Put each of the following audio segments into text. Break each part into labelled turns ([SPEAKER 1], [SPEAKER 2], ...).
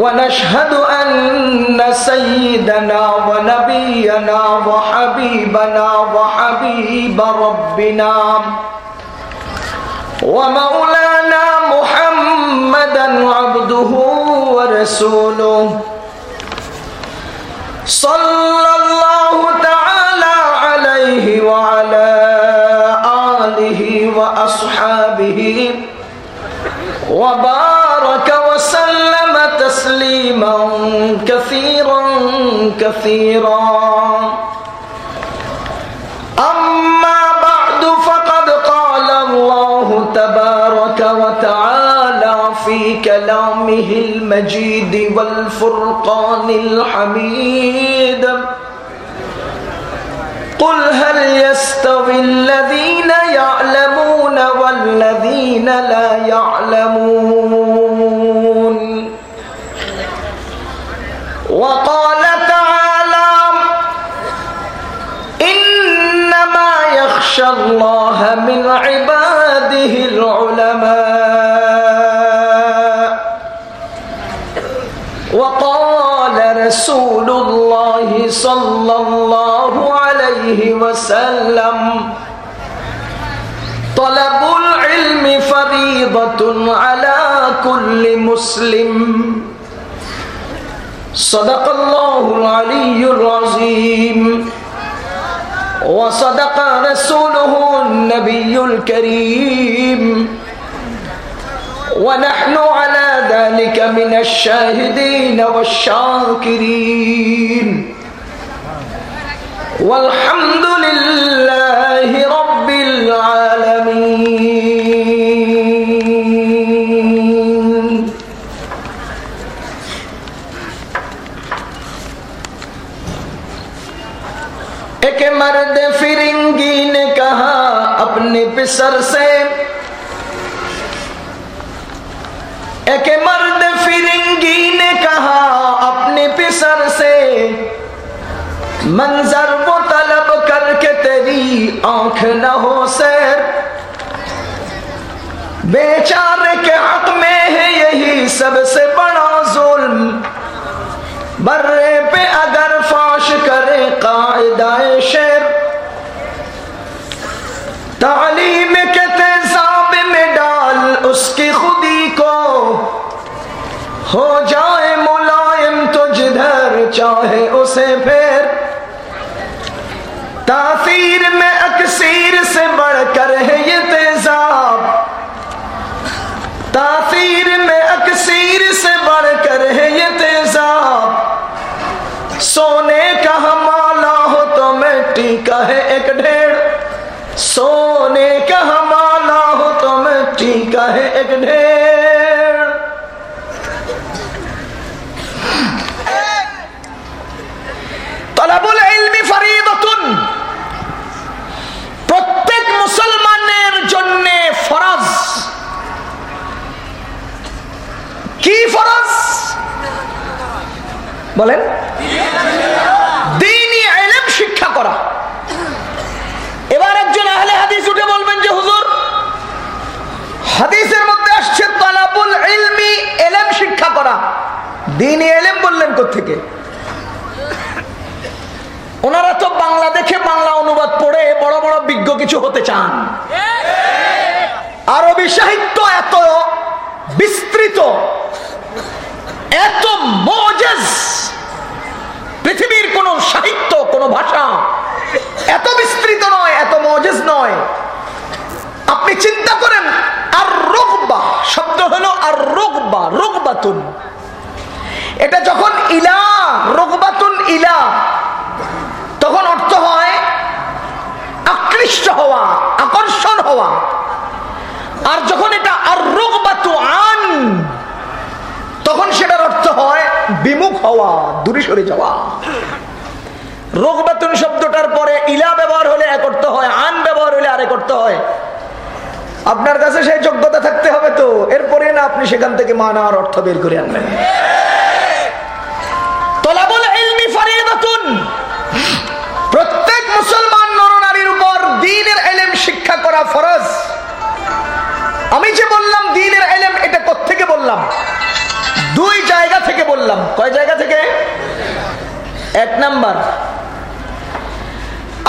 [SPEAKER 1] ونشهد أن سيدنا ونبينا وحبيبنا وحبيب ربنا ومولانا محمدا عبده ورسوله صلى الله تعالى عليه وعلى آله وأصحابه وبارك وسلم تسليما كثيرا كثيرا. أما بعد فقد قال الله تبارك وتعالى في كلامه المجيد والفرقان الحميد. قل هل يستوي الذين يعلمون والذين لا يعلمون. وقال تعالى إنما يخشى الله من عباده العلماء. وقال رسول الله صلى الله عليه وسلم طلب فريضة على كل مسلم. صدق الله العلي العظيم. وصدق رسوله النبي الكريم. ونحن على ذلك من الشاهدين والشاكرين. والحمد لله رب العالمين. سر سے۔ ایک مرد فرنگی نے کہا اپنے پسر سے، منظر وہ طلب کر کے تیری آنکھ نہ ہو سیر۔ بیچارے کے حق میں ہے یہی سب سے بڑا ظلم۔ برے پہ اگر فاش کرے قاعدہ شیر تعلیم کے تیزاب میں ڈال اس کی خودی کو۔ ہو جائے ملائم تو جدھر چاہے اسے پھر۔ تاثیر میں اکثیر سے بڑھ کر ہے یہ تیزاب۔ تاثیر میں اکثیر سے بڑھ کر ہے یہ تیزاب۔ سونے کا ہمالا ہو تو مٹی کا ہے ایک ڈھیڑ सोने का हमाला हो तो मिट्टी का है एक ढेर তলাবুল ইলমি ফরিদতুন প্রত্যেক মুসলমানের জন্য ফরজ কি ফরজ বলেন দিনই ইলম শিক্ষা করা এবার একজন আহলে হাদিস উঠে বলবেন যে, হুজুর, হাদিসের মধ্যে আসছে তলাবুল ইলমি, এলেম শিক্ষা করা। দিন এলেম বললেন কোথেকে ওনারা তো বাংলা দেখে বাংলা অনুবাদ পড়ে বড় বড় বিজ্ঞ কিছু হতে চান। আরবি সাহিত্য এত বিস্তৃত, এত মজেজ পৃথিবীর কোন সাহিত্য, কোন ভাষা এত বিস্তৃত নয়, এত মজেজ নয়। আপনি চিন্তা করেন আর রোগবা শব্দ হলো আর রোগবা রোগবাতুন। এটা যখন ইলা, রোগবাতুন ইলা, তখন অর্থ হয় আকৃষ্ট হওয়া, আকর্ষণ হওয়া। আর যখন এটা আর রোগবাতু আন তখন সেটার অর্থ হয় বিমুখ হওয়া, দূরে সরে যাওয়া। রোগবাতুন শব্দটার পরে ইলা ব্যবহার হলে এক অর্থ হয়, আন ব্যবহার হলে আরেক অর্থ হয়। আপনার কাছে সেই যোগ্যতা থাকতে হবে তো, এরপরে না আপনি সেখান থেকে মানার অর্থ বের করে আনবেন। আমি যে বললাম দিনের এলেম, এটা থেকে বললাম? দুই জায়গা থেকে বললাম। কয় জায়গা থেকে? এক নাম্বার।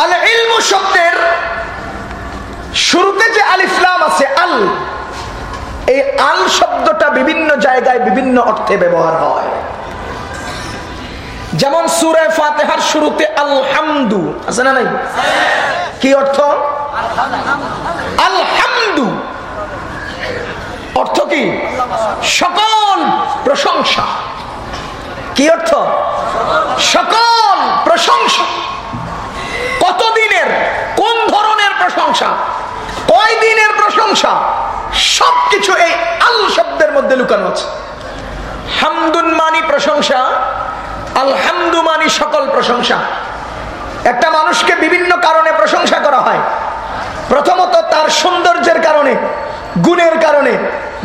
[SPEAKER 1] আল ইলমু শব্দের শুরুতে যে আলিফলাম আছে, আল, এই আল শব্দটা বিভিন্ন জায়গায় বিভিন্ন অর্থে ব্যবহার হয়। যেমন সুরে ফাতেহার শুরুতে আলহামদু, আছে না নাই? কি অর্থ? আলহামদু। অর্থ কি? সকল প্রশংসা। কি অর্থ? সকল প্রশংসা। কতদিনের? কোন ধরনের প্রশংসা? কয় দিনের প্রশংসা? সবকিছু এই আল শব্দের মধ্যে লুকানো আছে। হামদুন মানি প্রশংসা, আলহামদু মানি সকল প্রশংসা। একটা মানুষকে বিভিন্ন কারণে প্রশংসা করা হয়। প্রথমত তার সৌন্দর্যের কারণে, গুণের কারণে,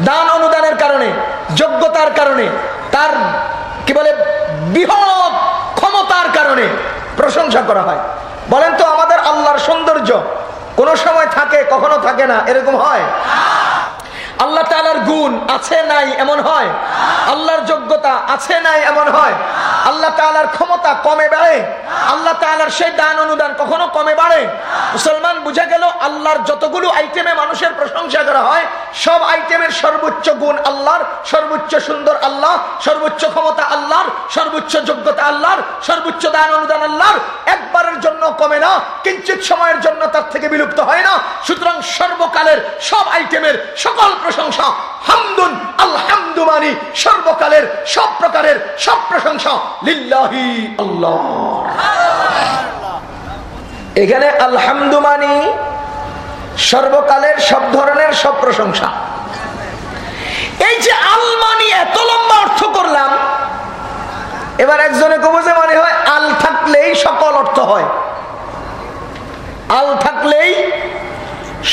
[SPEAKER 1] দান অনুদানের কারণে, যোগ্যতার কারণে, তার, কি বলে, বৃহৎ ক্ষমতার কারণে প্রশংসা করা হয়। বলেন তো, আমাদের আল্লাহর সৌন্দর্য কোনো সময় থাকে, কখনো থাকে না, এরকম হয়? আল্লাহ তালার গুণ আছে নাই এমন হয়? আল্লাহর যোগ্যতা আছে নাই এমন হয়? আল্লাহ তালার ক্ষমতা কমে বাড়ে? আল্লাহ তালার সেই দান অনুদান কখনো কমে বাড়ে? মুসলমান বুঝে গেল আল্লাহর যতগুলো আইটেমে মানুষের প্রশংসা করা হয়, সব আইটেমের সর্বোচ্চ গুণ আল্লাহর, সর্বোচ্চ সুন্দর আল্লাহ, সর্বোচ্চ ক্ষমতা আল্লাহর, সর্বোচ্চ যোগ্যতা আল্লাহর, সর্বোচ্চ দান অনুদান আল্লাহর। একবারের জন্য কমে না, কিঞ্চিত সময়ের জন্য তার থেকে বিলুপ্ত হয় না। সুতরাং সর্বকালের সব আইটেমের সকল প্রশংসা। হামদুন, আলহামদু মানি, সর্বকালের, সব প্রকারের, সব প্রশংসা। লিল্লাহি আল্লাহ। এখানে আলহামদু মানি, সর্বকালের, সব ধরনের, সব প্রশংসা। এই যে আলমানি এত লম্বা অর্থ করলাম, এবার একজনে কবুজে মানে হয়, আল থাকলেই সকল অর্থ হয়। আল থাকলেই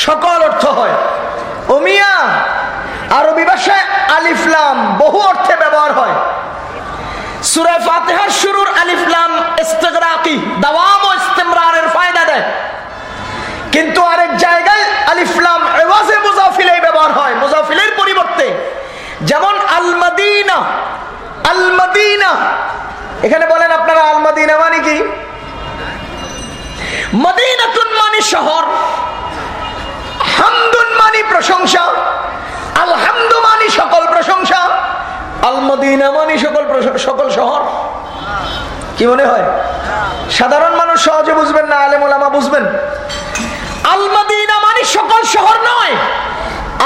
[SPEAKER 1] সকল অর্থ হয়। ওমিয়া আরবি ভাষায় আলিফলাম বহু অর্থে ব্যবহার হয়। সুরে ফাতেহার শুরুর আলিফলাম ইস্তেগরাকি, দাওয়াম ও ইস্তেমরারের ফায়দা দেয়। কিন্তু আরেক জায়গায় আলিফলাম এওয়াজে মুজাফিলে ব্যবহার হয়, মুজাফিলের পরিবর্তে। যেমন আলমাদিনা আলমাদিনা। এখানে বলেন আপনারা আলমাদিনা মানে কি? মদিনাতুন মানে শহর। হামদুন মানি প্রশংসা, আলহামদু মানি সকল প্রশংসা আলমদিনা মানি সকল সকল শহর। কি মনে হয়? সাধারণ মানুষ সহজে বুঝবেন না, আলেমা বুঝবেন। আলমদিনা মানি সকল শহর নয়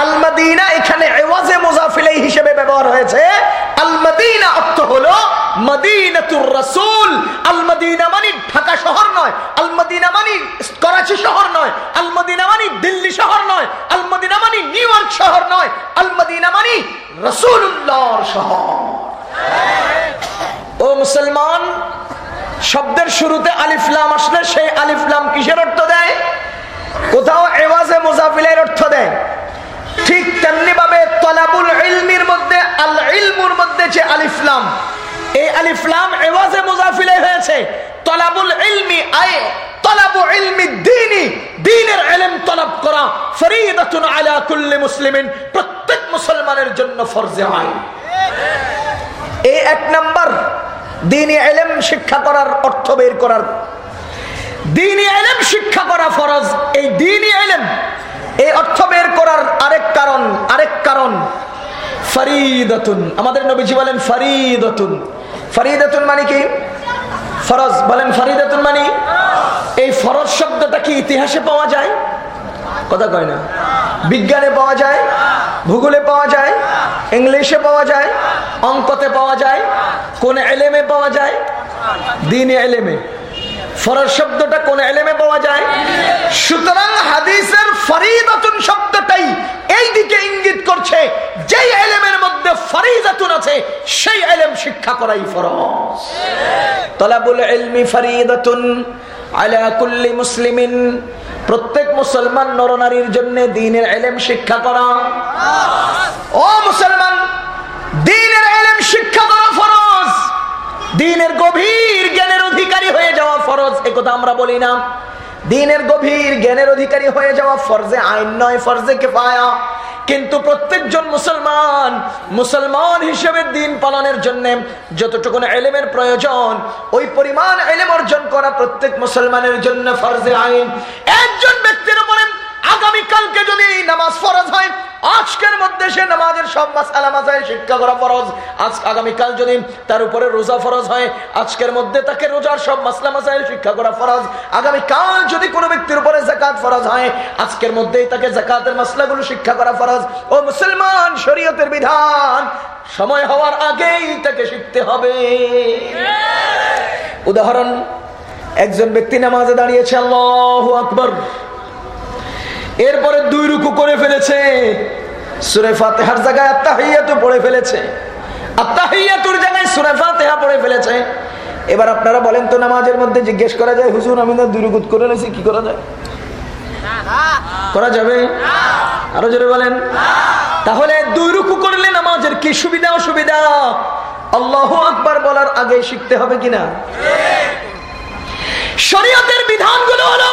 [SPEAKER 1] আলমাদিনা এখানে এওয়াজে মুজাফিলে হিসেবে ব্যবহার হয়েছে। আলমাদিনা অর্থ হলো মদিনাতুর রাসূল। আলমাদিনা মানে ঢাকা শহর নয়, আলমাদিনা মানে করাচি শহর নয়, আলমাদিনা মানে দিল্লি শহর নয়, আলমাদিনা মানে নিউ ইয়র্ক শহর নয়, আলমাদিনা মানে রাসূলুল্লাহর শহর। ও মুসলমান, শব্দের শুরুতে আলিফলাম আসলে সেই আলিফলাম কিসের অর্থ দেয়? কোথাও এওয়াজে মুজাফিলের অর্থ দেয়? ঠিক তেমনি ভাবে তলাবুল ইলমির মধ্যে, আল ইলমুর মধ্যে যে আলিফলাম এই আলিফলাম এওয়াজে মুজাফিলে হয়েছে। তলাবুল ইলমি আয়ে তলব করা প্রত্যেক মুসলমানের জন্য ফরজে এক শিক্ষা করার অর্থ বের করার। শিক্ষা করা ফরজ, এই ইলম এই অর্থ বের করার আরেক কারণ আরেক কারণ। ফরিদতুন। আমাদের নবীজি বলেন ফরিদতুন। ফরিদতুন মানে কি? ফরজ। বলেন ফরিদাতুন মানি? এই ফরজ শব্দটা কি ইতিহাসে পাওয়া যায়? কথা কয় না। বিজ্ঞানে পাওয়া যায়, ভূগোলে পাওয়া যায়, ইংলিশে পাওয়া যায়, অঙ্কতে পাওয়া যায়, কোন এলেমে পাওয়া যায়? দিনে এলেমে। ফরজ শব্দটা কোন এলেমে পাওয়া যায়? সুতরাং হাদিসের ফরিদাতুন শব্দটাই এই দিকে ইঙ্গিত করছে, যেই এলেমের মধ্যে ফরিদাতুন আছে, সেই এলেম শিক্ষা করাই ফরজ। তলাবুল ইলমি ফরিদাতুন আলা কুল্লি মুসলিমিন। প্রত্যেক মুসলমান নরনারীর জন্য দিনের এলেম শিক্ষা করা। ও মুসলমান, দিনের এলেম শিক্ষা করা ফরজ। দিনের গভীর জ্ঞানের অধিকারী হয়ে যাওয়া ফরজ একথা আমরা বলি না। দিনের গভীর জ্ঞানের অধিকারী হয়ে যাওয়া ফরজে আইন নয়, ফরজে কেফায়া। কিন্তু প্রত্যেকজন মুসলমান মুসলমান হিসেবে দিন পালনের জন্য যতটুকু এলেমের প্রয়োজন, ওই পরিমাণ এলেম অর্জন করা প্রত্যেক মুসলমানের জন্য ফরজে আইন। একজন ব্যক্তির উপরে আগামীকালকে যদি নামাজ ফরজ হয় আজকের মধ্যে সে নামাজের সব মাসালা মাসায় শিক্ষা করা ফরজ। আজ আগামীকাল যদি তার উপরে রোজা ফরজ হয়, আজকের মধ্যে তাকে রোজার সব মাসলা শিক্ষা করা ফরজ। আগামীকাল যদি কোনো ব্যক্তির উপরে জাকাত ফরজ হয়, আজকের মধ্যেই তাকে জাকাতের মাসলাগুলো শিক্ষা করা ফরজ। ও মুসলমান, শরীয়তের বিধান, সময় হওয়ার আগেই তাকে শিখতে হবে। উদাহরণ, একজন ব্যক্তি নামাজে দাঁড়িয়েছে, আল্লাহ আকবর। এরপরে দুই রুকু করে ফেলেছে। সুরে ফাতেহার জায়গায় আত্মাহিয়াতু পড়ে ফেলেছে। আত্মাহিয়াতুর জায়গায় সুরে ফাতেহা পড়ে ফেলেছে। এবার আপনারা বলেন তো নামাজের মধ্যে জিজ্ঞেস করা যায় হুজুর আমি না দুই রুকুত করে নিয়েছি কি করা যায়? করা যাবে? আরও জোরে বলেন। তাহলে দুই রুকু করলে নামাজের কি সুবিধা অসুবিধা? আল্লাহ আকবার বলার আগে শিখতে হবে কিনা? শরীয়তের বিধানগুলো হলো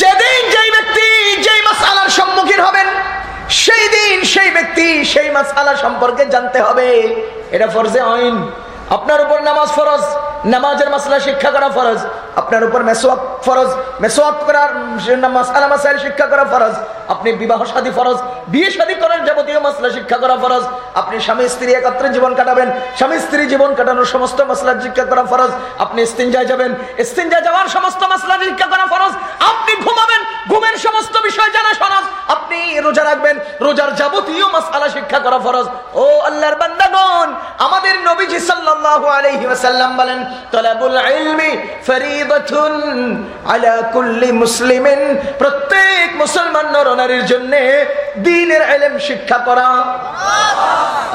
[SPEAKER 1] যেদিন যেই ব্যক্তি যেই মাসালার সম্মুখীন হবেন, সেই দিন সেই ব্যক্তি সেই মাসালা সম্পর্কে জানতে হবে। এটা ফরজে আইন। আপনার উপর নামাজ ফরজ, নামাজের মাসলা শিক্ষা করা ফরজ, আপনার উপর মেসোয়াক ফরজ মেসোয়াক করার মাসালা মাসাইল শিক্ষা করা ফরজ, আপনি বিবাহ সাদী ফরজ, বিয়ে সাদী করার যাবতীয় মাসলা শিক্ষা করা ফরজ, আপনি স্বামী স্ত্রী একত্রে জীবন কাটাবেন, স্বামী স্ত্রী জীবন কাটানোর সমস্ত মাসলা শিক্ষা করা ফরজ, আপনি ইস্তিনজায় যাবেন, ইস্তিনজায় যাওয়ার সমস্ত মাসলা শিক্ষা করা ফরজ, আপনি ঘুমাবেন, ঘুমের সমস্ত বিষয় জানা ফরজ আপনি রোজা রাখবেন, রোজার যাবতীয় মাসআলা শিক্ষা করা ফরজ, ও আল্লাহর বান্দাগণ, আমাদের নবীজি প্রত্যেক মুসলমান নরনারীর জন্য শিক্ষা করা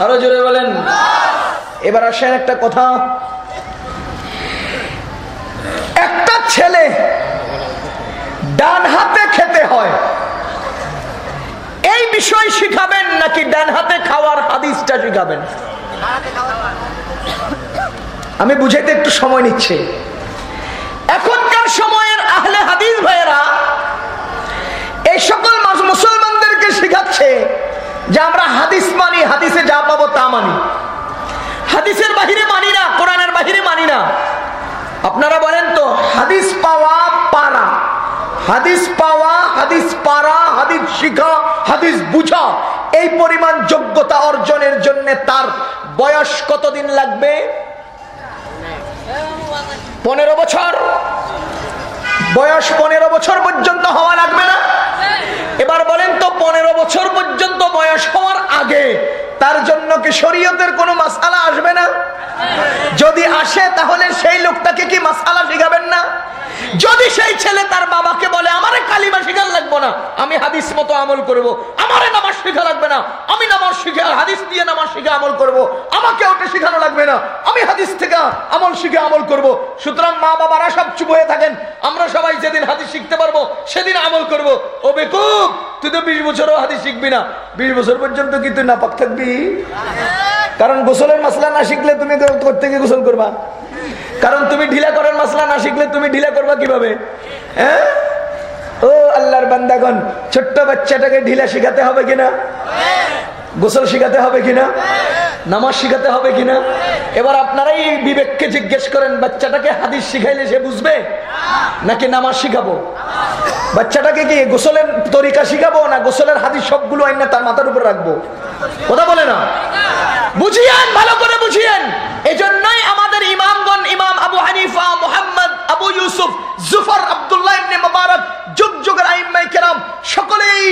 [SPEAKER 1] আরও জোরে বলেন। এবার আসেন একটা কথা। একটা ছেলে ডান হাতে খেতে হয়। এই বিষয় শিখাবেন নাকি ডান হাতে খাওয়ার হাদিসটা শিখাবেন? আমি বুঝাইতে একটু সময় নিচ্ছে। এখনকার সময়ের আহলে হাদিস ভাইয়েরা, এই সকল মুসলমানদেরকে শিখাচ্ছে যে আমরা হাদিস মানি, হাদিসে যা পাবো তা মানি। হাদিসের বাহিরে মানি না, কোরআনের বাহিরে মানি না। আপনারা বলেন তো, হাদিস পাওয়া পারা। হাদিস পাওয়া, হাদিস পারা, হাদিস শিখা, হাদিস বুঝা এই পরিমাণ যোগ্যতা অর্জনের জন্য তার বয়স কতদিন লাগবে? পনেরো বছর। বয়স পনেরো বছর পর্যন্ত হওয়া লাগবে না? এবার বলেন তো পনেরো বছর পর্যন্ত বয়স হওয়ার আগে তার জন্য কি শরীয়তের কোনো মাসালা আসবে না যদি আসে, তাহলে সেই লোকটাকে কি মাসালা শিখাবেন না যদি সেই ছেলে তার বাবাকে বলে, আমারে কালিমা শিখার লাগবো না, আমি হাদিস মতো আমল করব। আমারে নামাজ শিখা লাগবে না, আমি নামাজ শিখে হাদিস দিয়ে নামাজ শিখে আমল করব। আমাকে ওটা শিখানো লাগবে না, আমি হাদিস থেকে আমল শিখে আমল করব। সুতরাং মা বাবারা সব চুপ হয়ে থাকেন, আমরা সবাই যেদিন হাদিস শিখতে পারব, সেদিন আমল করব। ও বেকুব তুই তো বিশ বছরও হাদিস শিখবি না। বিশ বছর পর্যন্ত কি তুই নাপাক থাকবি? কারণ গোসলের মশলা না শিখলে তুমি করতে গিয়ে গোসল করবা? কারণ তুমি ঢিলা করার মশলা না শিখলে তুমি ঢিলা করবা কীভাবে? হ্যাঁ? ও আল্লাহর বান্দাগন ছোট্ট বাচ্চাটাকে ঢিলা শিখাতে হবে কিনা? গোসল শিখাতে হবে কিনা? নামাজ শিখাতে হবে কিনা? এবার আপনারাই বিবেককে জিজ্ঞেস করেন, বাচ্চাটাকে হাদিস শিখাইলে সে বুঝবে? নাকি নামাজ শিখাবো? বাচ্চাটাকে কি গোসলের তরিকা শিখাবো, না গোসলের হাদিস সবগুলো আইন তার মাথার উপর রাখব? কথা বলে না? বুঝিয়েন, ভালো করে বুঝিয়েন। এই জন্যই আমাদের ইমামগণ, ইমাম আবু হানিফা, মোহাম্মদ আবু ইউসুফ, জুফর আব্দুল্লাহ ইবনে মুবারক, যুগ যুগের আইম্মাই কেরাম, সকলেই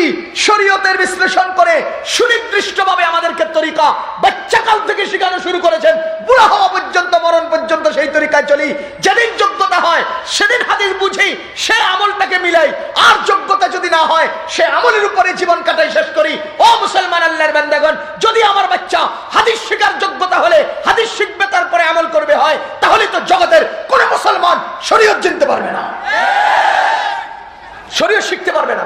[SPEAKER 1] শরীয়তের বিশ্লেষণ করে সুনির্দিষ্টভাবে আমাদেরকে তরিকা বাচ্চাকাল থেকে শেখানো শুরু করেছেন। বুড়া হওয়া পর্যন্ত, মরণ পর্যন্ত সেই তরিকায় চলি। যেদিন যোগ্যতা হয়, সেদিন হাদিস বুঝি, সে আমলটাকে মিলাই। আর যোগ্যতা যদি না হয়, সে আমলের উপরে জীবন কাটাই শেষ করি। ও মুসলমান আল্লাহর বান্দাগণ, যদি আমার বাচ্চা হাদিস শিকার যোগ্যতা হলে, হাদিস শিখবে, তারপরে আমল করবে হয়, তাহলে তো জগতের কোন মুসলমান শরীয়ত চিনতে পারবে না। শরীয়ত শিখতে পারবে না।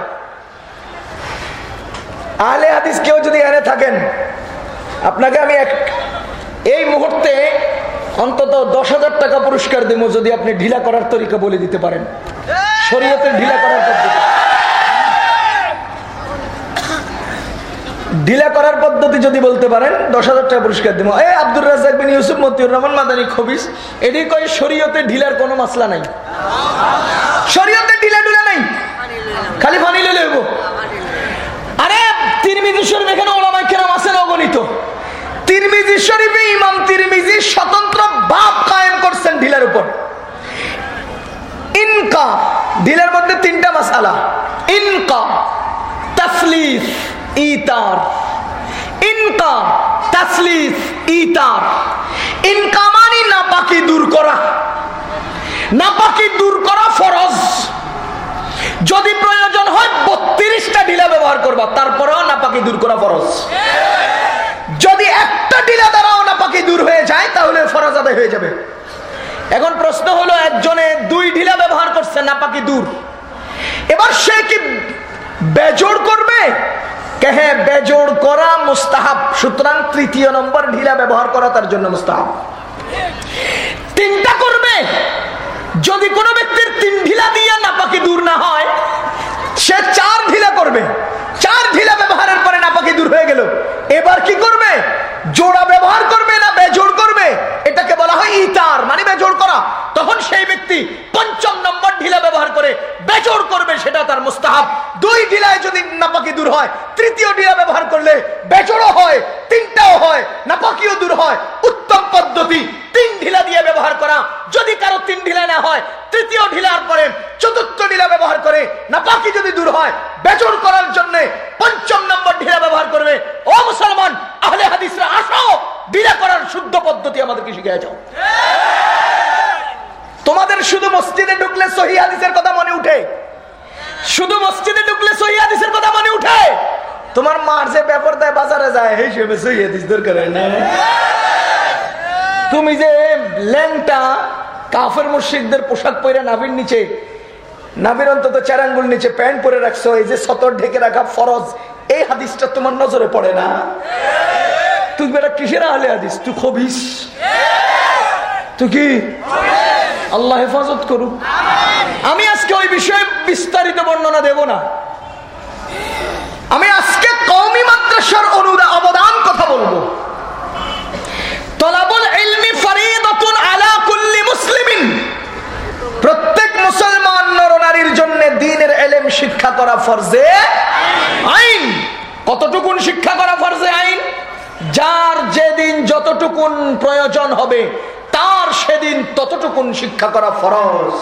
[SPEAKER 1] আহলে হাদিস কেউ যদি এনে থাকেন, আপনাকে আমি এক এই মুহূর্তে অন্তত দশ হাজার টাকা পুরস্কার দেবো যদি আপনি ঢিলা করার তরিকা বলে দিতে পারেন। শরীয়তের ঢিলা করার পদ্ধতি। ঢিলা করার পদ্ধতি যদি বলতে পারেন, দশ হাজার টাকা পুরস্কার দেবো। এ আব্দুর রাজাক বিন ইউসুফ, মতিউর রহমান, মাদানী খবিস এটি কয় শরীয়তে ঢিলার কোনো মাসলা নাই। শরীয়তে ঢিলা ঢিলা নাই। খালি পানি লেলে হইব। আরে, তিরমিজি শরীফ এখানে ওলামাই কেরাম আছেন অগণিত। তিরমিজি শরীফে ইমাম তিরমিজি স্বতন্ত্র ভাব কায়েম করছেন ঢিলার উপর। ইনকা ঢিলের মধ্যে তিনটা মাসালা ইনকা, তসলিফ। ইতার। ইনকা তসলিফ ইতার। ইনকা মানি নাপাকি দূর করা। নাপাকি দূর করা ফরজ। যদি প্রয়োজন হয় বত্রিশটা ঢিলা ব্যবহার করবা, তারপরেও নাপাকি দূর করা ফরজ। যদি একটা ঢিলা দ্বারাও নাপাকি দূর হয়ে যায়, তাহলে ফরজ আদায় হয়ে যাবে। এখন প্রশ্ন হলো, একজনে দুই ঢিলা ব্যবহার করছে, নাপাকি দূর। এবার সে কি বেজোড় করবে? হ্যাঁ বেজোড় করা মুস্তাহাব? সুতরাং তৃতীয় নম্বর ঢিলা ব্যবহার করা তার জন্য মুস্তাহাব। তিনটা করবে। যদি কোনো ব্যক্তির তিন ঢিলা দিয়ে নাপাকি দূর না হয়, সে চার ঢিলা করবে। চার ঢিলা ব্যবহারের পরে নাপাকি দূর হয়ে গেল। এবার কি করবে? জোড়া ব্যবহার করবে না বেজোড় করবে? এটাকে বলা হয় ইতার মানে বেজোড় করা। তখন সেই ব্যক্তি পঞ্চম নম্বর ঢিলা ব্যবহার করে বেজোড় করবে, সেটা তার মুস্তাহাব। দুই ঢিলায় যদি নাপাকি দূর হয়, তৃতীয় ঢিলা ব্যবহার করলে বেজোড়ও হয়, তিনটাও হয়, নাপাকিও দূর হয়। উত্তম পদ্ধতি, তিন ঢিলা দিয়ে ব্যবহার করা। যদি কারও তিন ঢিলা না হয়, তৃতীয় ঢিলার পরে চতুর্থ ঢিলা ব্যবহার করে নাপাকি যদি দূর হয় বেজোড় করার জন্য পঞ্চম নম্বর ঢিলা ব্যবহার করবে। ও মুসলমান, আহলে হাদিসরা আসো ঢিলা করার শুদ্ধ পদ্ধতি আমাদেরকে শিখে যাও। তোমাদের শুধু মসজিদে ঢুকলে সহি হাদিসের কথা মনে উঠে? শুধু মসজিদে ঢুকলে সহি হাদিসের কথা মনে উঠে? তোমার মার যে ব্যাপার দেয় বাজারে যায় এই সবে সহি হাদিস দরকার তুমি যে ল্যাংটা কাফের মুর্শিকদের পোশাক পরে নাভির নিচে নাভির অন্তত চার আঙ্গুল নিচে প্যান্ট পরে রাখছো, এই যে সতর ঢেকে রাখা ফরজ, এই হাদিসটা তোমার নজরে পড়ে না? তুই বেটা কিসের আহলে হাদিস? তুই খবিস? তুই কি? আল্লাহ হেফাজত করুক। আমি আজকে ওই বিষয়ে বিস্তারিত বর্ণনা দেব না। আমি আজকে কৌমি মাদ্রাসার অনুদা অবদান কথা বলব। তলাবুল ইলমি ফরিদাতুন আলা কুল্লি মুসলিমিন প্রত্যেক নরনারীর জন্য দিনের এলেম শিক্ষা করা ফরজে আইন। কতটুকুন শিক্ষা করা ফরজে আইন? যার যেদিন যতটুকুন প্রয়োজন হবে, তার সেদিন ততটুকুন শিক্ষা করা ফরজ।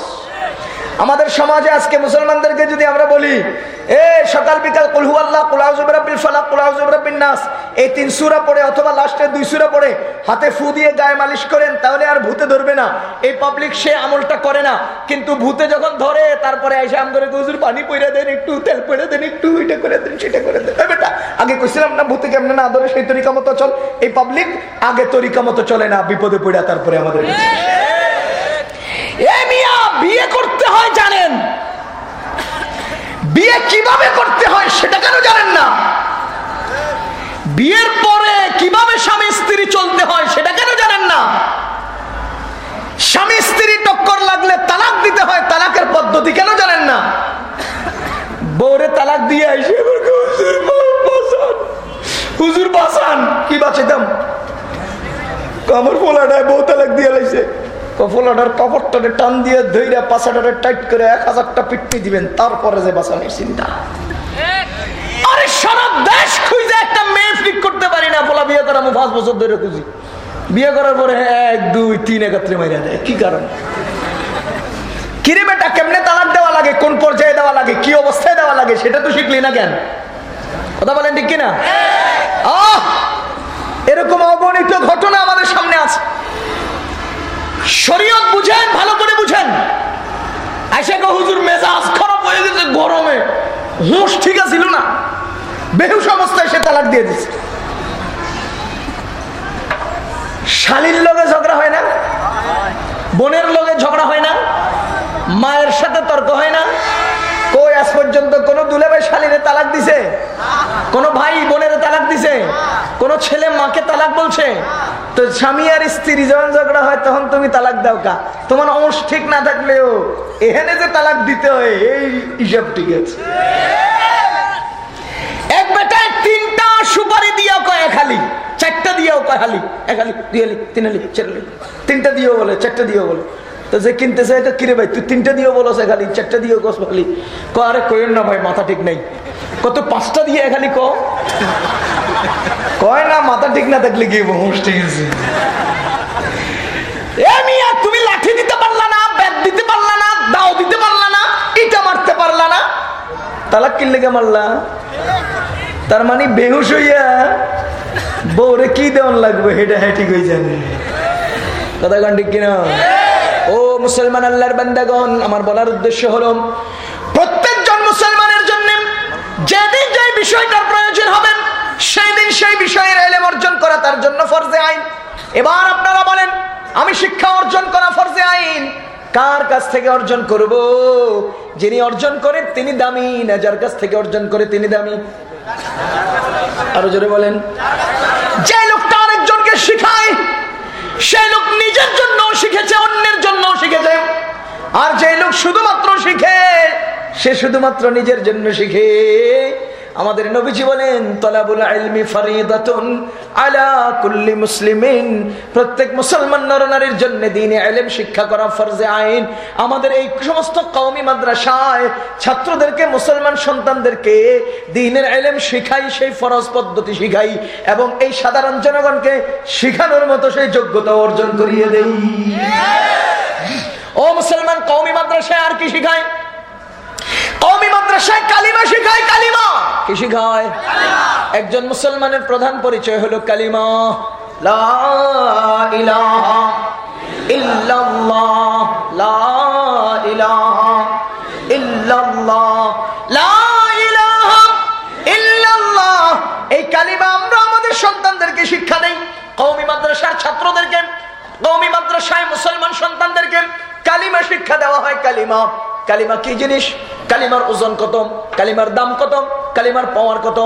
[SPEAKER 1] আমাদের সমাজে আজকে মুসলমানদেরকে যদি আমরা বলি, এ, সকাল বিকাল কুলহু আল্লাহ কুলাউজুবিল ফালাক কুলাউজুবিন নাস। এই তিন সুরা পড়ে অথবা লাস্টে দুই সুরা পড়ে হাতে ফু দিয়ে গায়ে মালিশ করেন, তাহলে আর ভূতে ধরবে না। এই পাবলিক সে আমলটা করে না। কিন্তু ভূতে যখন ধরে, তারপরে এসে আম করে হুজুর, পানি পইরা দেন একটু, তেল পড়ে দেন একটু, এটা করে দেন, সেটা করে দেন। বেটা, আগে কইছিলাম না ভূতে কেমন না আদরে সেই তরিকা মতো চল। এই পাবলিক আগে তরিকা মতো চলে না, বিপদে পড়া তারপরে আমাদের বিয়ে করতে হয় জানেন। বিয়ে কীভাবে করতে হয় সেটা কেন জানেন না? বিয়ের পরে কীভাবে স্বামী স্ত্রী চলতে হয় সেটা কেন জানেন না? স্বামী স্ত্রী টক্কর লাগলে তালাক দিতে হয়, তালাকের পদ্ধতি কেন জানেন না? বউরে তালাক দিয়ে আইসে, হুজুর বাসান কি বাঁচিতাম আমার পোলাটায় বউ তালাক দিয়ে লাইছে ফোলাটার কাপড়টারে টান দিয়ে ধৈরা পাশাটারে টাইট করে এক হাজারটা পিটনি দিবেন, তারপরে যে বাঁচানোর চিন্তা। আরে সারা দেশ খুঁজে একটা মেয়ে ফিট করতে পারি না, বলা বিয়ে করা আমি পাঁচ বছর ধরে খুঁজি। বিয়ে করার পরে এক, দুই, তিন একত্রে মাইরা দেয়, কি কারণ? কিরে বেটা, কেমনে তালাক দেওয়া লাগে? কোন পর্যায়ে দেওয়া লাগে? কি অবস্থায় দেওয়া লাগে? সেটা তো শিখলি না কেন? কথা বলেন ঠিক কিনা? আহ! এরকম অগণিত ঘটনা আমাদের সামনে আছে। শরীয়ত বুঝেন, ভালো করে বুঝেন। আইসাকে হুজুর, মেজাজ খারাপ হয়ে গেছে গরমে। হুঁশ ঠিক আছিল না। বেহুশ অবস্থায় সে তালাক দিয়ে দিচ্ছে শালির লগে ঝগড়া হয় না? বোনের লগে ঝগড়া হয় না? মায়ের সাথে তর্ক হয় না? কই, আজ পর্যন্ত কোন দুলে ভাই শালিরে তালাক দিছে? কোন ভাই বোনের তালাক দিছে? কোন ছেলে মাকে তালাক বলছে? তো স্বামী আর স্ত্রী যখন ঝগড়া হয়, তখন তুমি তালাক দাও কা? তোমার অংশ ঠিক না থাকলেও এখানে যে তালাক দিতে হয়, এই হিসাব ঠিক আছে। এক বেটায় তিনটা সুপারি খালি খালি এক হালি তিন দিয়েও বলে দিয়েও বলে। তো যে কিনতেছে এটা কিরে ভাই, তুই খালি দিয়েও কস ক আরে না ভাই, মাথা ঠিক নেই। কত পাঁচটা দিয়ে খালি ক কয় না, মাথা ঠিক না থাকলে কি হুঁশ ঠিক আছে। তুমি লাঠি দিতে পারলা না, ব্যাট দিতে পারলা না, দাও দিতে পারলা তালাক কিনলে মারলা? তার মানে বেহুশ হইয়া বউরে কি দেওয়ান লাগবে, হেটা ঠিক হয়ে যাবে? কথা গান ঠিক কিনা? ও মুসলমান আল্লাহর বান্দাগণ, আমার বলার উদ্দেশ্য হলো, প্রত্যেকজন মুসলমানের জন্য যেদিন যে বিষয়টার প্রয়োজন হবে সেই দিন সেই বিষয়ের এলেম অর্জন করা তার জন্য ফরজে আইন। এবার আপনারা বলেন, আমি শিক্ষা অর্জন করা ফরজে আইন? কার কাছ থেকে অর্জন করব? যিনি অর্জন করে তিনি দামি না যার কাছ থেকে অর্জন করে তিনি দামি? আরও জোরে বলেন। যে লোকটা আরেকজনকে শিখায় সেই লোক নিজের জন্য শিখেছে, অন্যের জন্য শিখেছে। আর যে লোক শুধুমাত্র শিখে, সে শুধুমাত্র নিজের জন্য শিখে। আমাদের নবীজি বলেন তলাবুল ইলমি ফরিদাতুন আলা কুল্লি মুসলিমিন। প্রত্যেক মুসলমান নরনারীর জন্য দ্বীনে ইলম শিক্ষা করা ফরজে আইন। আমাদের এই সমস্ত কওমি মাদ্রাসায় ছাত্রদেরকে মুসলমান সন্তানদেরকে দ্বীনের ইলম শিখাই সেই ফরজ পদ্ধতি শিখাই এবং এই সাধারণ জনগণকে শিখানোর মতো সেই যোগ্যতা অর্জন করিয়ে দেই। ও মুসলমান কওমি মাদ্রাসায় আর কি শিখায়? মাদ্রাসায় কালিমা শিখায় কালিমা। কি শিখায়? একজন মুসলমানের প্রধান পরিচয় হলো কালিমা। লা ইলাহা ইল্লাল্লাহ। লা ইলাহা ইল্লাল্লাহ। লা ইলাহা ইল্লাল্লাহ। এই কালিমা আমরা আমাদের সন্তানদেরকে শিক্ষা দেই। কওমি মাদ্রাসার ছাত্রদেরকে কওমি মাদ্রাসায় মুসলমান সন্তানদেরকে কালিমা শিক্ষা দেওয়া হয় কালিমা। কালিমা কি জিনিস? কালিমার ওজন কত? কালিমার দাম কত? কালিমার পাওয়ার কত?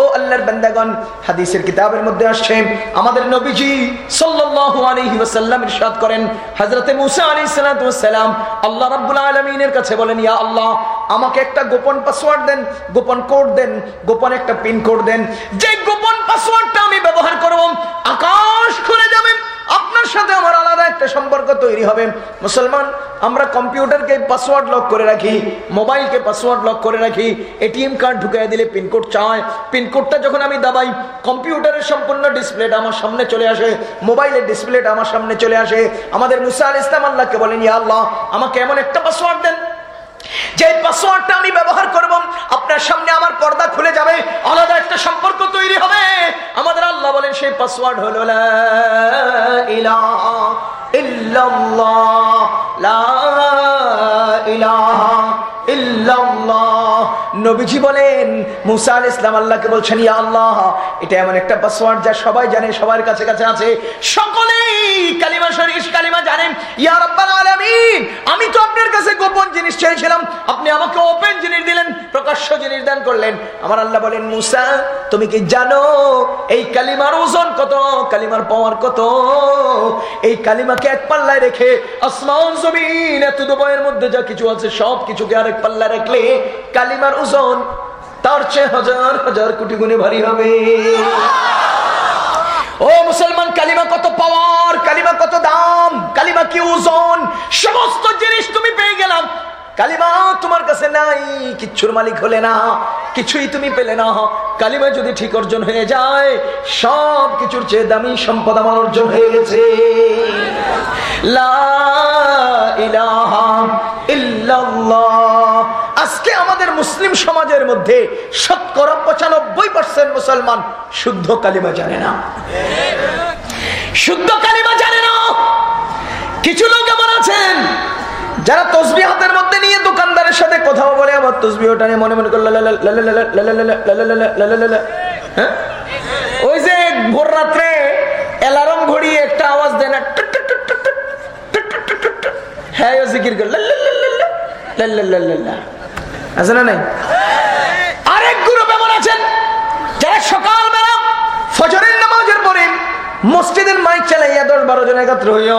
[SPEAKER 1] ও আল্লাহর বান্দাগণ, হাদিসের কিতাবের মধ্যে আসছে, আমাদের নবীজি সাল্লাল্লাহু আলাইহি করেন, হযরতে মুসা আলাইহিস সালাতু আল্লাহ রাব্বুল আলামিনের কাছে বলেন, ইয়া আল্লাহ, আমাকে একটা গোপন পাসওয়ার্ড দেন, গোপন কোড দেন, গোপন একটা পিন কোড দেন। যে গোপন পাসওয়ার্ডটা আমি ব্যবহার করব, আকাশ খুলে আপনার সাথে আমার আলাদা একটা সম্পর্ক তৈরি হবে। মুসলমান, আমরা কম্পিউটারকে পাসওয়ার্ড লক করে রাখি, মোবাইলকে পাসওয়ার্ড লক করে রাখি, এটিএম কার্ড ঢুকিয়ে দিলে পিনকোড চায়। পিনকোডটা যখন আমি দাবাই, কম্পিউটারের সম্পূর্ণ ডিসপ্লেটা আমার সামনে চলে আসে, মোবাইলের ডিসপ্লেটা আমার সামনে চলে আসে। আমাদের মুসা আল ইসলাম আল্লাহকে বলেন, ইয়া আল্লাহ, আমাকে এমন একটা পাসওয়ার্ড দেন যে পাসওয়ার্ডটা আমি ব্যবহার করব, আপনার সামনে আমার পর্দা খুলে যাবে, আলাদা একটা সম্পর্ক তৈরি হবে। আমাদের আল্লাহ বলেন, সেই পাসওয়ার্ড হলো ইলাহা ইল্লাল্লাহ, লা ইলাহা নবীজি বলেন, মুসা আল ইসলাম আল্লাহকে বলছেন, ইয়া আল্লাহ, এটা এমন একটা পাসওয়ার্ড যা সবাই জানে, সবার কাছে কাছে আছে। সকলেই কালিমা শরীফ, কালিমা জানেন। ইয়া রাব্বাল আলামিন, আমি তো আপনার কাছে গোপন জিনিস চেয়েছিলাম। আপনি আমাকে ওপেন জিনিস দিলেন, প্রকাশ্য জিনিস দান করলেন। আমার আল্লাহ বলেন, মুসা, তুমি কি জানো এই কালিমার ওজন কত? কালিমার পাওয়ার কত? এই কালিমাকে এক পাল্লায় রেখে আসমান, জমিন এত দুবয়ের মধ্যে যা কিছু আছে সব কিছুকে আরেক পাল্লা রাখলে কালিমার ওজন, তার চেয়ে হাজার হাজার কোটি গুণে ভারী হবে। ও মুসলমান, কালিমা কত পাওয়ার কালিমা কত দাম, কালিমা কি ওজন? সমস্ত জিনিস তুমি পেয়ে গেলাম। কালিমা তোমার কাছে নাই, কিচ্ছুর মালিক হলে না, কিছুই তুমি পেলে না। কালিমা যদি ঠিক অর্জন হয়ে যায়, সব কিছুর চেয়ে দামি সম্পদ আমার অর্জন হয়ে গেছে। আজকে আমাদের মুসলিম সমাজের মধ্যে শতকরা পঁচানব্বই পার্সেন্ট মুসলমান শুদ্ধ কালিমা জানে না। শুদ্ধ কালিমা জানে না। কিছু লোক এমন আছেন যারা তসবি হাতের মধ্যে নিয়ে দোকানদারের সাথে কথাও বলে আবার তসবি ওটা নিয়ে মনে মনে করে হ্যাঁ? ওই যে ভোর রাত্রে অ্যালার্ম একটা আওয়াজ দেয় না হ্যাঁ আছে না নাই নামাজের পরে মসজিদের মাইক চালাইয়া দশ বারো জন একাত্র হইয়া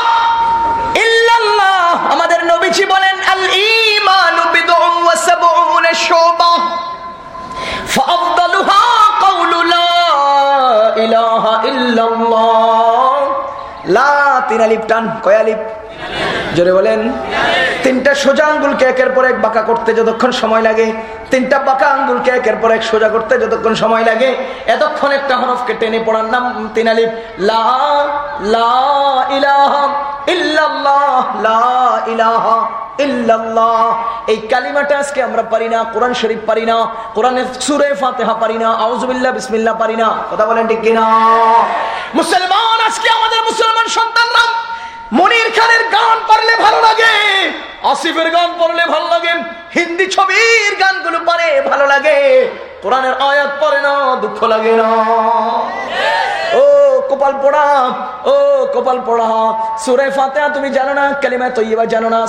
[SPEAKER 1] নবীজি বলেন আল ঈমানু বিদউন ওয়া সাবউনা শুবা। ফাআফদালুহা কাউলু লা ইলাহা ইল্লাল্লাহ। লা তিন টান কয় জোরে বলেন, তিনটা সোজা আঙ্গুলকে একের পর এক বাঁকা করতে যতক্ষণ সময় লাগে, তিনটা বাঁকা আঙ্গুলকে একের পর এক সোজা করতে যতক্ষণ সময় লাগে, এতক্ষণ একটা হরফকে টেনে পড়ার নাম তিন আলিফ। লা লা ইলাহা ইল্লাল্লাহ, লা ইলাহা ইল্লাল্লাহ। এই কালিমাটা আজকে আমরা পারি না, কোরআন শরীফ পারি না, কোরআনের সুরে ফাতেহা পারি না আউজুবিল্লাহ বিসমিল্লাহ পারি না। কথা বলেন ঠিক কিনা? মুসলমান আজকে আমাদের মুসলমান সন্তান নাম মনির খানের গান পড়লে ভালো লাগে, আসিফের গান পড়লে ভালো লাগে, হিন্দি ছবির গানগুলো পারে ভালো লাগে। কোরআনের আয়াত পরে না, দুঃখ লাগে না। ও, কপাল পড়া, ও, কপাল পড়া। সুরে ফাতেহা, তুমি জানো না কালিমা তৈবা জানো না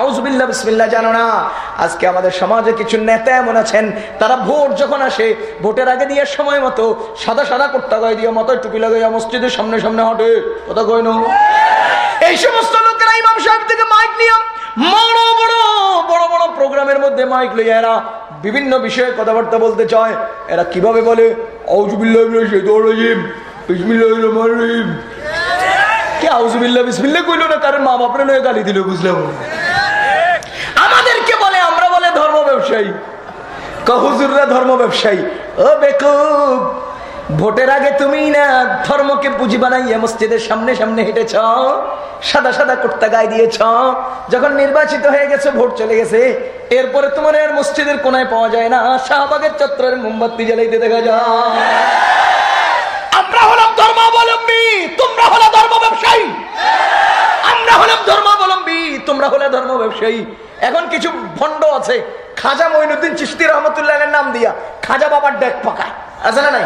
[SPEAKER 1] আউজবিল্লা বিসমিল্লাহ জানো না। আজকে আমাদের সমাজে কিছু নেতা এমন আছেন, তারা ভোট যখন আসে, ভোটের আগে দিয়ে সময় মতো সাদা সাদা করতে গায়ে দিয়ে মতো টুপি লাগাইয়া মসজিদের সামনে সামনে হাঁটে। কথা না? এই সমস্ত লোকেরা ইমাম সাহেব থেকে মাইক নিয়ে বড় বড় বড় বড় প্রোগ্রামের মধ্যে মাইক লইয়া এরা বিভিন্ন বিষয়ে কথাবার্তা বলতে চায়। এরা কীভাবে বলে? আউজবিল্লাহ আমাদেরকে বলে, আমরা বলে ধর্ম ব্যবসায়ী। ধর্ম ব্যবসায়ী। ও বেকুব ভোটের আগে তুমি না ধর্মকে পুঁজি বানাইয়া মসজিদের সামনে সামনে হেঁটেছ? সাদা সাদা কুর্তা গায়ে দিয়েছ? যখন নির্বাচিত হয়ে গেছে, ভোট চলে গেছে, এরপরে তোমার এর মসজিদের কোনায় পাওয়া যায় না। শাহবাগের চত্বরের মোমবাতি জ্বালাইতে দেখা যায়। আমরা হলাম ধর্মাবলম্বী, তোমরা হলো ধর্ম ব্যবসায়ী আমরা হলাম ধর্মাবলম্বী, তোমরা হলে ধর্ম ব্যবসায়ী এখন কিছু ভণ্ড আছে, খাজা মইনুদ্দিন চিস্তি রহমতুল্লাহ নাম দিয়া, খাজা বাবার ডেক পাকায়। আছে না নাই?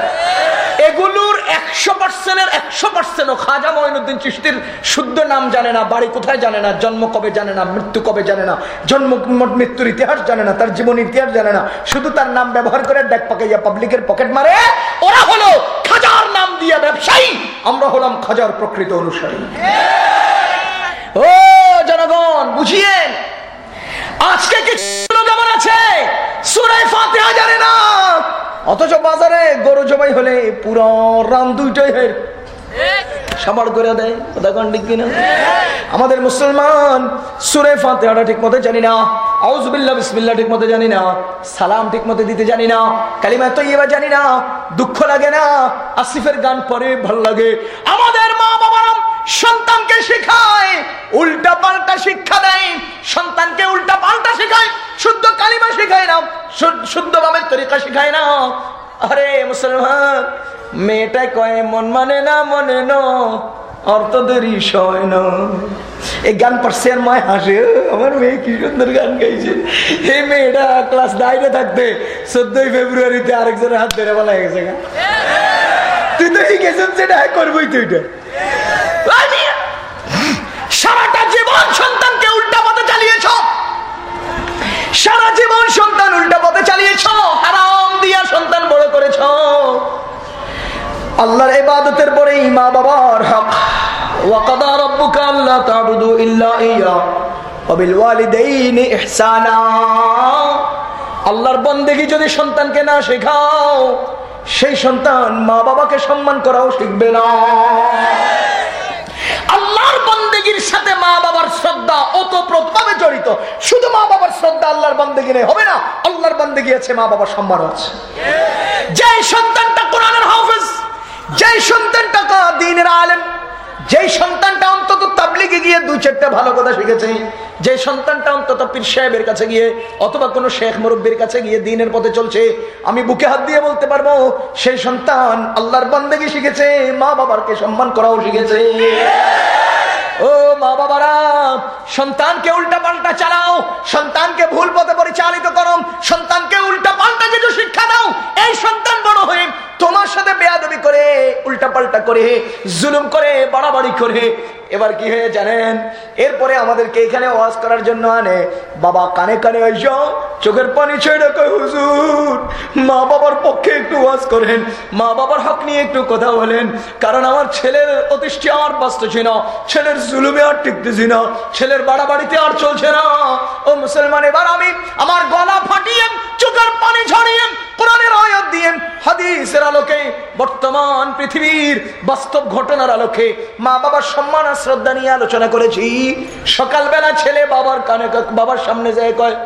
[SPEAKER 1] এগুলোর একশো পার্সেন্টের একশো পার্সেন্ট খাজা মঈনুদ্দিন চিস্তির শুদ্ধ নাম জানে না বাড়ি কোথায় জানে না জন্ম কবে জানে না মৃত্যু কবে জানে না জন্ম মৃত্যুর ইতিহাস জানে না তার জীবন ইতিহাস জানে না শুধু তার নাম ব্যবহার করে ডেক পাকাইয়া পাবলিকের পকেট মারে ওরা হলো খাজার নাম দিয়া ব্যবসায়ী আমরা হলাম খাজার প্রকৃত অনুসারী। ও জনগণ বুঝিয়েন আজকে কিছু আছে সুরাই ফাতেহা জানে না। অথচ বাজারে গরু জবাই হলে পুরো রাম দুইটাই কিনা আমাদের মুসলমান সুরে ফাতেহাটা ঠিক মতো জানি না। আউজবিল্লা বিসমিল্লা ঠিক মতো জানি না। সালাম ঠিক মতো দিতে জানি না। কালিমা তো জানি না। দুঃখ লাগে না। আসিফের গান পরে ভালো লাগে। আমাদের সন্তানকে শেখায়, উল্টা পাল্টা শিক্ষা দেয়, সন্তানকে উল্টা পাল্টা শেখায়, শুদ্ধ কালিমা শেখায় না শুদ্ধ ভাবের তরিকা শেখায় না আরে মুসলমান মেয়েটা কয়ে, মন মানে না, মনে ন এই গান মায় হাসে আমার মেয়ে কি সুন্দর গান গাইছে। এই মেয়েটা ক্লাস ফেব্রুয়ারিতে হাত তুই তো শিখেছেন সেটা করবোই তুই সারাটা জীবন সন্তানকে উল্টা পথে চালিয়েছ। সারা জীবন সন্তান উল্টা পথে চালিয়েছ। হারাম দিয়া সন্তান বড় করেছ। আল্লাহর এবাদতের পরে মা বাবার হক। وقضى ربك الا تعبدوا الا اياه وبالوالدين احسانا আল্লাহর বন্দেগী যদি সন্তানকে না শেখাও সেই সন্তান মা বাবাকে সম্মান করাও শিখবে না। আল্লাহর বন্দেগীর সাথে মা বাবার শ্রদ্ধা ওতপ্রোতভাবে জড়িত। শুধু মা বাবার শ্রদ্ধা আল্লাহর বন্দেগী নেই হবে না? আল্লাহর বন্দেগী আছে, মা বাবার সম্মান আছে। যে সন্তানটা কোরআনের হাফেজ যে সন্তানটা দিনের আলেম যে সন্তানটা অন্তত তাবলিগে গিয়ে দুই চারটা ভালো কথা শিখেছে যে সন্তানটা অন্তত পীর সাহেবের কাছে গিয়ে অথবা কোনো শেখ মুরব্বীর কাছে গিয়ে দিনের পথে চলছে, আমি বুকে হাত দিয়ে বলতে পারব, সেই সন্তান আল্লাহর বন্দেগী শিখেছে, মা বাবারকে সম্মান করাও শিখেছে। ও মা বাবারা, সন্তানকে উল্টা পাল্টা চালাও, সন্তানকে ভুল পথে পরিচালিত করো, সন্তানকে উল্টা পাল্টা কিছু শিক্ষা দাও, এই সন্তান বড় হয়ে তোমার সাথে বেয়াদবি করে উল্টা পাল্টা করে, জুলুম করে, বাড়াবাড়ি করে। এবার কি হয়ে জানেন? এরপরে আমাদেরকে এখানে ওয়াজ করার জন্য আনে। বাবা কানে কানে চোখের পানি ছেড়ে হুজুর, মা বাবার পক্ষে একটু ওয়াজ করেন, মা বাবার হক নিয়ে একটু কথা বলেন, কারণ আমার ছেলের অতিষ্ঠি আর বাঁচতেছি না, ছেলের জুলুমে আর টিকতেছি না, ছেলের বাড়াবাড়িতে আর চলছে না। ও মুসলমান, এবার আমি আমার গলা ফাটিয়ে, চোখের পানি ঝরিয়ে কোরআনের আয়াত দিয়ে হাদিসের আলোকে, বর্তমান পৃথিবীর বাস্তব ঘটনার আলোকে মা বাবার সম্মান আর শ্রদ্ধা নিয়ে আলোচনা করেছি। সকালবেলা ছেলে বাবার কানে বাবার সামনে যায় কয়,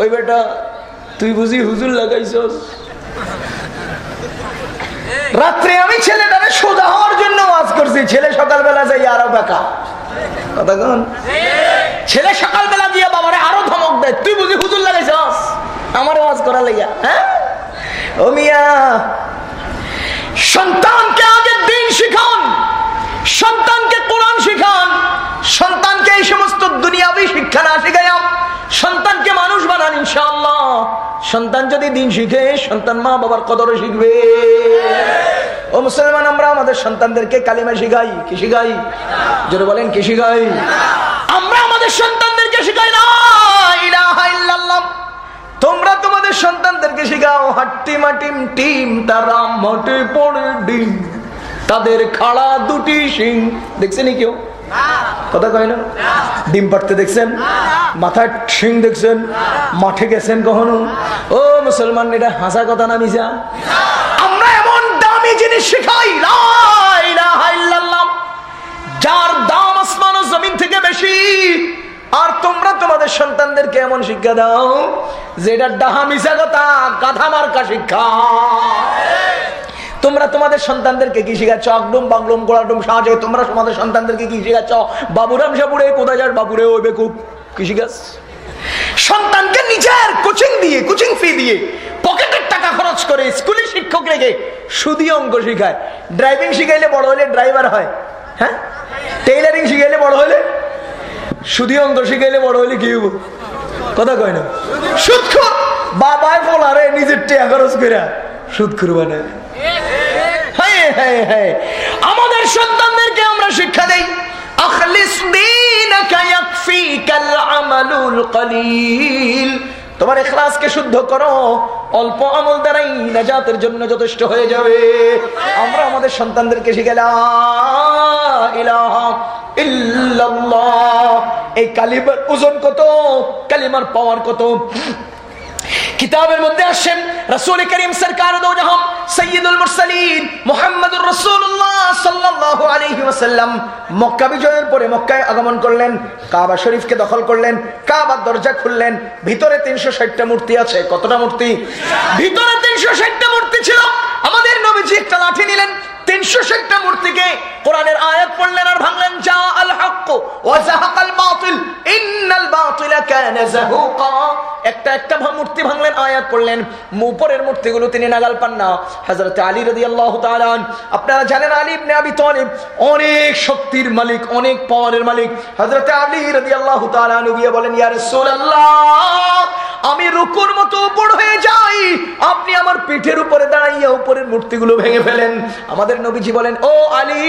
[SPEAKER 1] ওই বেটা, তুই বুঝি হুজুর লাগাইছস? রাত্রে আমি ছেলেটারে সোজা হওয়ার জন্য ওয়াজ করছি। ছেলে সকালবেলা যাই আরও বেকা। কন। ছেলে সকালবেলা দিয়ে বাবারে আরও ধমক দেয়। তুই বুঝি হুজুর লাগাইছ? আমার আওয়াজ করা লাইয়া হ্যাঁ? ও মিয়া, সন্তানকে আগে দিন শিখান। সন্তানকে কোরআন শিখান। সন্তানকে এই সমস্ত দুনিয়াবি শিক্ষা না শিখাইয়াম সন্তানকে মানুষ বানান, ইনশাআল্লাহ। সন্তান যদি দিন শিখে, সন্তান মা বাবার কদর শিখবে। ও মুসলমান, আমরা আমাদের সন্তানদেরকে কালিমা শিখাই। কি শিখাই? যদি বলেন, কি শিখাই? আমরা আমাদের সন্তানদেরকে শিখাই না তোমরা তোমাদের সন্তানদেরকে শিখাও, হাট্টি মাটিম টিম, তারা মটে পড়ে ডিম। তাদের খাড়া দুটি সিং দেখছেনি কেউ? কথা কয় না ডিম পাড়তে দেখছেন? মাথায় সিং দেখছেন? মাঠে গেছেন কখনো? ও মুসলমান, এটা হাসা কথা না মিশা আমরা এমন দামি জিনিস শিখাই। যার দাম আসমান জমিন থেকে বেশি। আর তোমরা তোমাদের সন্তানদেরকে এমন শিক্ষা দাও, যেটা ডাহা মিশা কথা, গাধা মার্কা শিক্ষা। তোমরা তোমাদের সন্তানদেরকে কি শিখাচ্ছ? অগডুম বাগডুম, গোড়াডুম, সাহায্যে তোমরা তোমাদের সন্তানদেরকে কি শিখাচ্ছ? বাবুরাম সাপুরে কোথায় যাস? বাবুরে, ওই বেকুব কি শিখাস? সন্তানকে নিজের কোচিং দিয়ে, কোচিং ফি দিয়ে পকেটের টাকা খরচ করে স্কুলে শিক্ষক রেখে সুদী অঙ্ক শিখায়। ড্রাইভিং শিখাইলে বড় হলে ড্রাইভার হয়। হ্যাঁ? টেইলারিং শিখাইলে বড় হলে? সুদী অঙ্ক শিখাইলে বড় হলে কি হব কথা কয় না? সুদ বাবায় বলারে নিজের টেয়া খরচ করে সুদ করবা না আমাদের সন্তানদেরকে আমরা শিক্ষা দেই। তোমার এখলাসকে শুদ্ধ করো। অল্প আমল দ্বারাই নাজাতের জন্য যথেষ্ট হয়ে যাবে। আমরা আমাদের সন্তানদেরকে শিখেলাম এই কালিমার ওজন কত? কালিমার পাওয়ার কত? কিতাবের মধ্যে আসেন রাসূল করিম সরকার দো জাহান সৈয়দুল মুরসালিন মুহাম্মদুর রাসূলুল্লাহ সাল্লাল্লাহু আলাইহি ওয়াসাল্লাম মক্কা বিজয়ের পরে মক্কায় আগমন করলেন, কাবা শরীফকে দখল করলেন, কাবার দরজা খুললেন, ভিতরে 360টা মূর্তি আছে, কতটা মূর্তি? ভিতরে 360টা মূর্তি ছিল। আমাদের নবীজি একটা লাঠি নিলেন তিনশো ষাটটা মূর্তিকে কোরআনের আয়াত পড়লেন আর ভাঙলেন, যা আল হক, ওয়াজাহাকাল বাতিল, ইন্নাল বাতিলা কানা যাহুকা। একটা একটা মূর্তি ভাঙলেন, আয়াত পড়লেন। উপরের মূর্তিগুলো তিনি নাগাল পান না। হযরত আলী রাদিয়াল্লাহু তাআলা আপনারা জানেন আলী ইবনে আবি তালিব অনেক শক্তির মালিক, অনেক পাওয়ারের মালিক। হযরত আলী রাদিয়াল্লাহু তাআলা নবী বলেন, ইয়া রাসূলুল্লাহ আমি রুকুর মতো উপর হয়ে যাই। আপনি আমার পিঠের উপরে দাঁড়াইয়া উপরের মূর্তিগুলো ভেঙে ফেলেন। আমাদের নবীজি বলেন, ও আলী,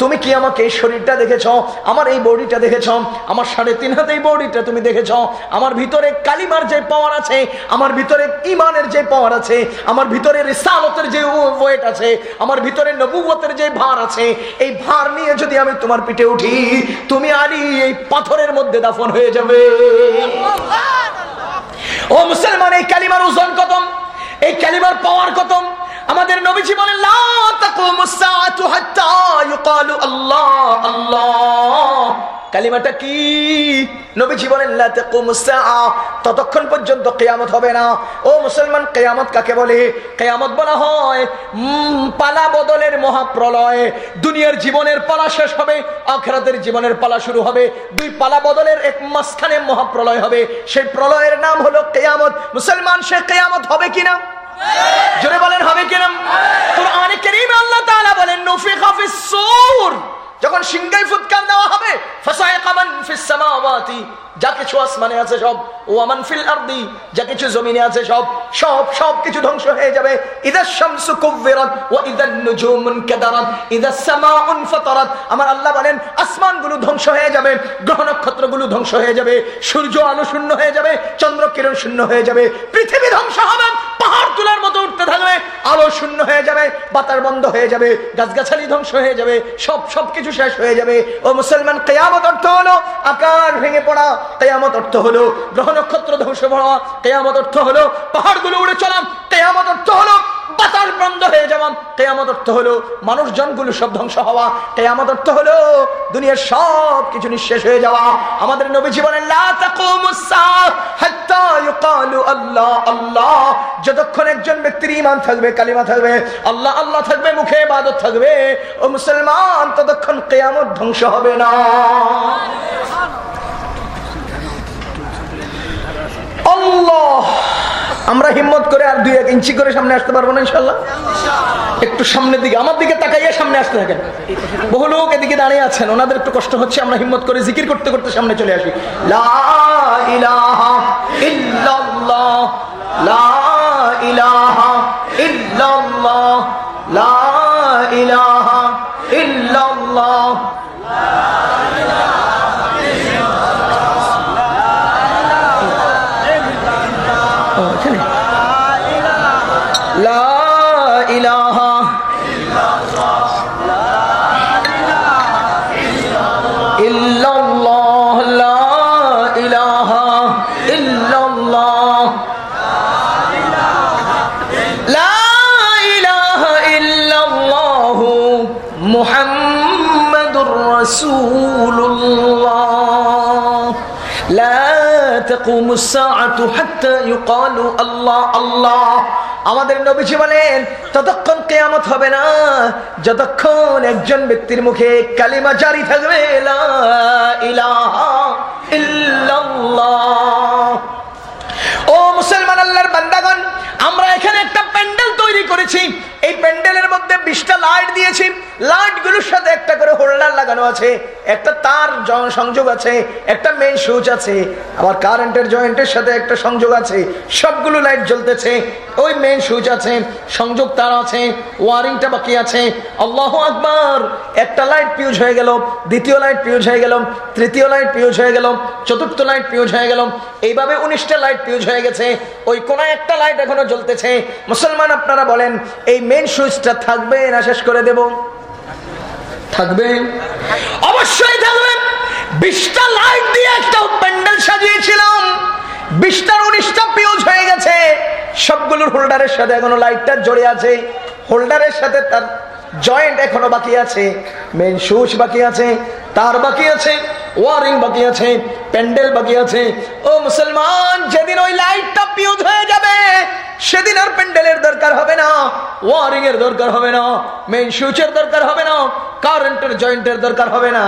[SPEAKER 1] তুমি কি আমাকে এই শরীরটা দেখেছ? আমার এই বডিটা দেখেছ? আমার সাড়ে তিন হাতে এই বডিটা তুমি দেখেছ? আমার ভিতরে কালিমার যে পাওয়ার আছে, আমার ভিতরে ইমানের যে পাওয়ার আছে, আমার ভিতরে রিসালতের যে ওয়েট আছে, আমার ভিতরে নবুয়তের যে ভার আছে, এই ভার নিয়ে যদি আমি তোমার পিঠে উঠি, তুমি আলী, এই পাথরের মধ্যে দাফন হয়ে যাবে। ও মুসলমান এই কালিমার ওজন কত এই কালিমার পাওয়ার কত আমাদের নবীজি বলেন পর্যন্ত কিয়ামত হবে না। ও মুসলমান কাকে বলে? বলা হয় পালা বদলের মহাপ্রলয়। দুনিয়ার জীবনের পালা শেষ হবে, আখরাতের জীবনের পালা শুরু হবে। দুই পালা বদলের এক মহাপ্রলয় হবে। সেই প্রলয়ের নাম হলো কিয়ামত। মুসলমান, সে কিয়ামত হবে কিনা? জোরে বলেন হবে কিনা? কোরআনে কারীমে আল্লাহ তাআলা বলেন নুফিখা ফিস সূর যখন সিংহাই ফুৎকার দেওয়া হবে যা কিছু আসমানে আছে সব, ও আমান ফিল আরদি, যা কিছু জমিনে আছে সব সব সব কিছু ধ্বংস হয়ে যাবে। ইদা শামসু কুব্বিরাত, ওয়া ইদা নুজুমুন কাদারাত, ইদা সামাউন ফাতারাত। আমার আল্লাহ বলেন, আসমানগুলো ধ্বংস হয়ে যাবে গ্রহ নক্ষত্রগুলো ধ্বংস হয়ে যাবে, সূর্য আলো শূন্য হয়ে যাবে চন্দ্র কিরণ শূন্য হয়ে যাবে, পৃথিবী ধ্বংস হবে, পাহাড় তুলার মতো উঠতে থাকবে, আলো শূন্য হয়ে যাবে, বাতার বন্ধ হয়ে যাবে, গাছগাছালি ধ্বংস হয়ে যাবে, সব সব কিছু শেষ হয়ে যাবে। ও মুসলমান, কেয়ামত অর্থ হলো আকার ভেঙে পড়া। কেয়ামত অর্থ হলো গ্রহ নক্ষত্র ধ্বংস পড়া কেয়ামত অর্থ হলো পাহাড়গুলো উড়ে চলাম। কেয়ামত অর্থ হলো বাতাস বন্ধ হয়ে যাওয়া কেয়ামত অর্থ হলো মানুষজনগুলো সব ধ্বংস হওয়া, কেয়ামত অর্থ হলো দুনিয়ার সব কিছু নিঃশেষ হয়ে যাওয়া। আমাদের নবী জীবনের আল্লাহ আল্লাহ। যতক্ষণ একজন ব্যক্তির ইমান থাকবে, কালিমা থাকবে, আল্লাহ আল্লাহ থাকবে, মুখে বাদত থাকবে, ও মুসলমান, ততক্ষণ কেয়ামত ধ্বংস হবে না। আল্লাহ! আমরা হিম্মত করে আর দুই এক ইঞ্চি করে সামনে আসতে পারব না ইনশাল্লাহ একটু সামনের দিকে, আমার দিকে তাকাইয়া সামনে আসতে থাকেন। বহু লোক এদিকে দাঁড়িয়ে আছেন, ওনাদের একটু কষ্ট হচ্ছে, আমরা হিম্মত করে জিকির করতে করতে সামনে চলে আসি। লা ইলাহা ইল্লাল্লাহ। আল্লাহ আল্লাহ। আমাদের নবীজি বলেন, ততক্ষণ কেয়ামত হবে না, যতক্ষণ একজন ব্যক্তির মুখে কালিমা জারি থাকবে, লা ও মুসলমান আল্লাহর বান্দাগন আমরা এখানে একটা প্যান্ডেল তৈরি করেছি। এই প্যান্ডেলের মধ্যে বিশটা লাইট দিয়েছি। লাইটগুলোর সাথে একটা করে হোল্ডার লাগানো আছে, একটা তার সংযোগ আছে, একটা মেন সুইচ আছে, আবার কারেন্টের জয়েন্টের সাথে একটা সংযোগ আছে, সবগুলো লাইট জ্বলতেছে, ওই মেন সুইচ আছে, সংযোগ তার আছে, ওয়ারিংটা বাকি আছে, আল্লাহ আকবার, একটা লাইট পিউজ হয়ে গেল, দ্বিতীয় লাইট পিউজ হয়ে গেল, তৃতীয় লাইট পিউজ হয়ে গেল, চতুর্থ লাইট পিউজ হয়ে গেল, এইভাবে উনিশটা লাইট পিউজ হয়ে গেছে, ওই কোন একটা লাইট এখনও জ্বলতেছে। মুসলমান আপনারা বলেন, এই মেন সুইচটা থাকবে না, শেষ করে দেব? থাকবে। অবশ্যই থাকবে। বিশটা লাইট দিয়ে একটা প্যান্ডেল সাজিয়েছিলাম। বিশটার উনিশটা পিউজ হয়ে গেছে। সবগুলোর হোল্ডারের সাথে এখনও লাইটটা জড়ে আছে। হোল্ডারের সাথে তার জয়েন্ট এখনও বাকি আছে। মেন সুচ বাকি আছে, তার বাকি আছে। ওয়ারিং বাকি আছে, প্যান্ডেল বাকি আছে। ও মুসলমান, যেদিন ওই লাইটটা পিউজ হয়ে যাবে, সেদিন আর প্যান্ডেলের দরকার হবে না ওয়ারিং এর দরকার হবে না মেইন সুইচের দরকার হবে না কারেন্টের জয়েন্টের দরকার হবে না।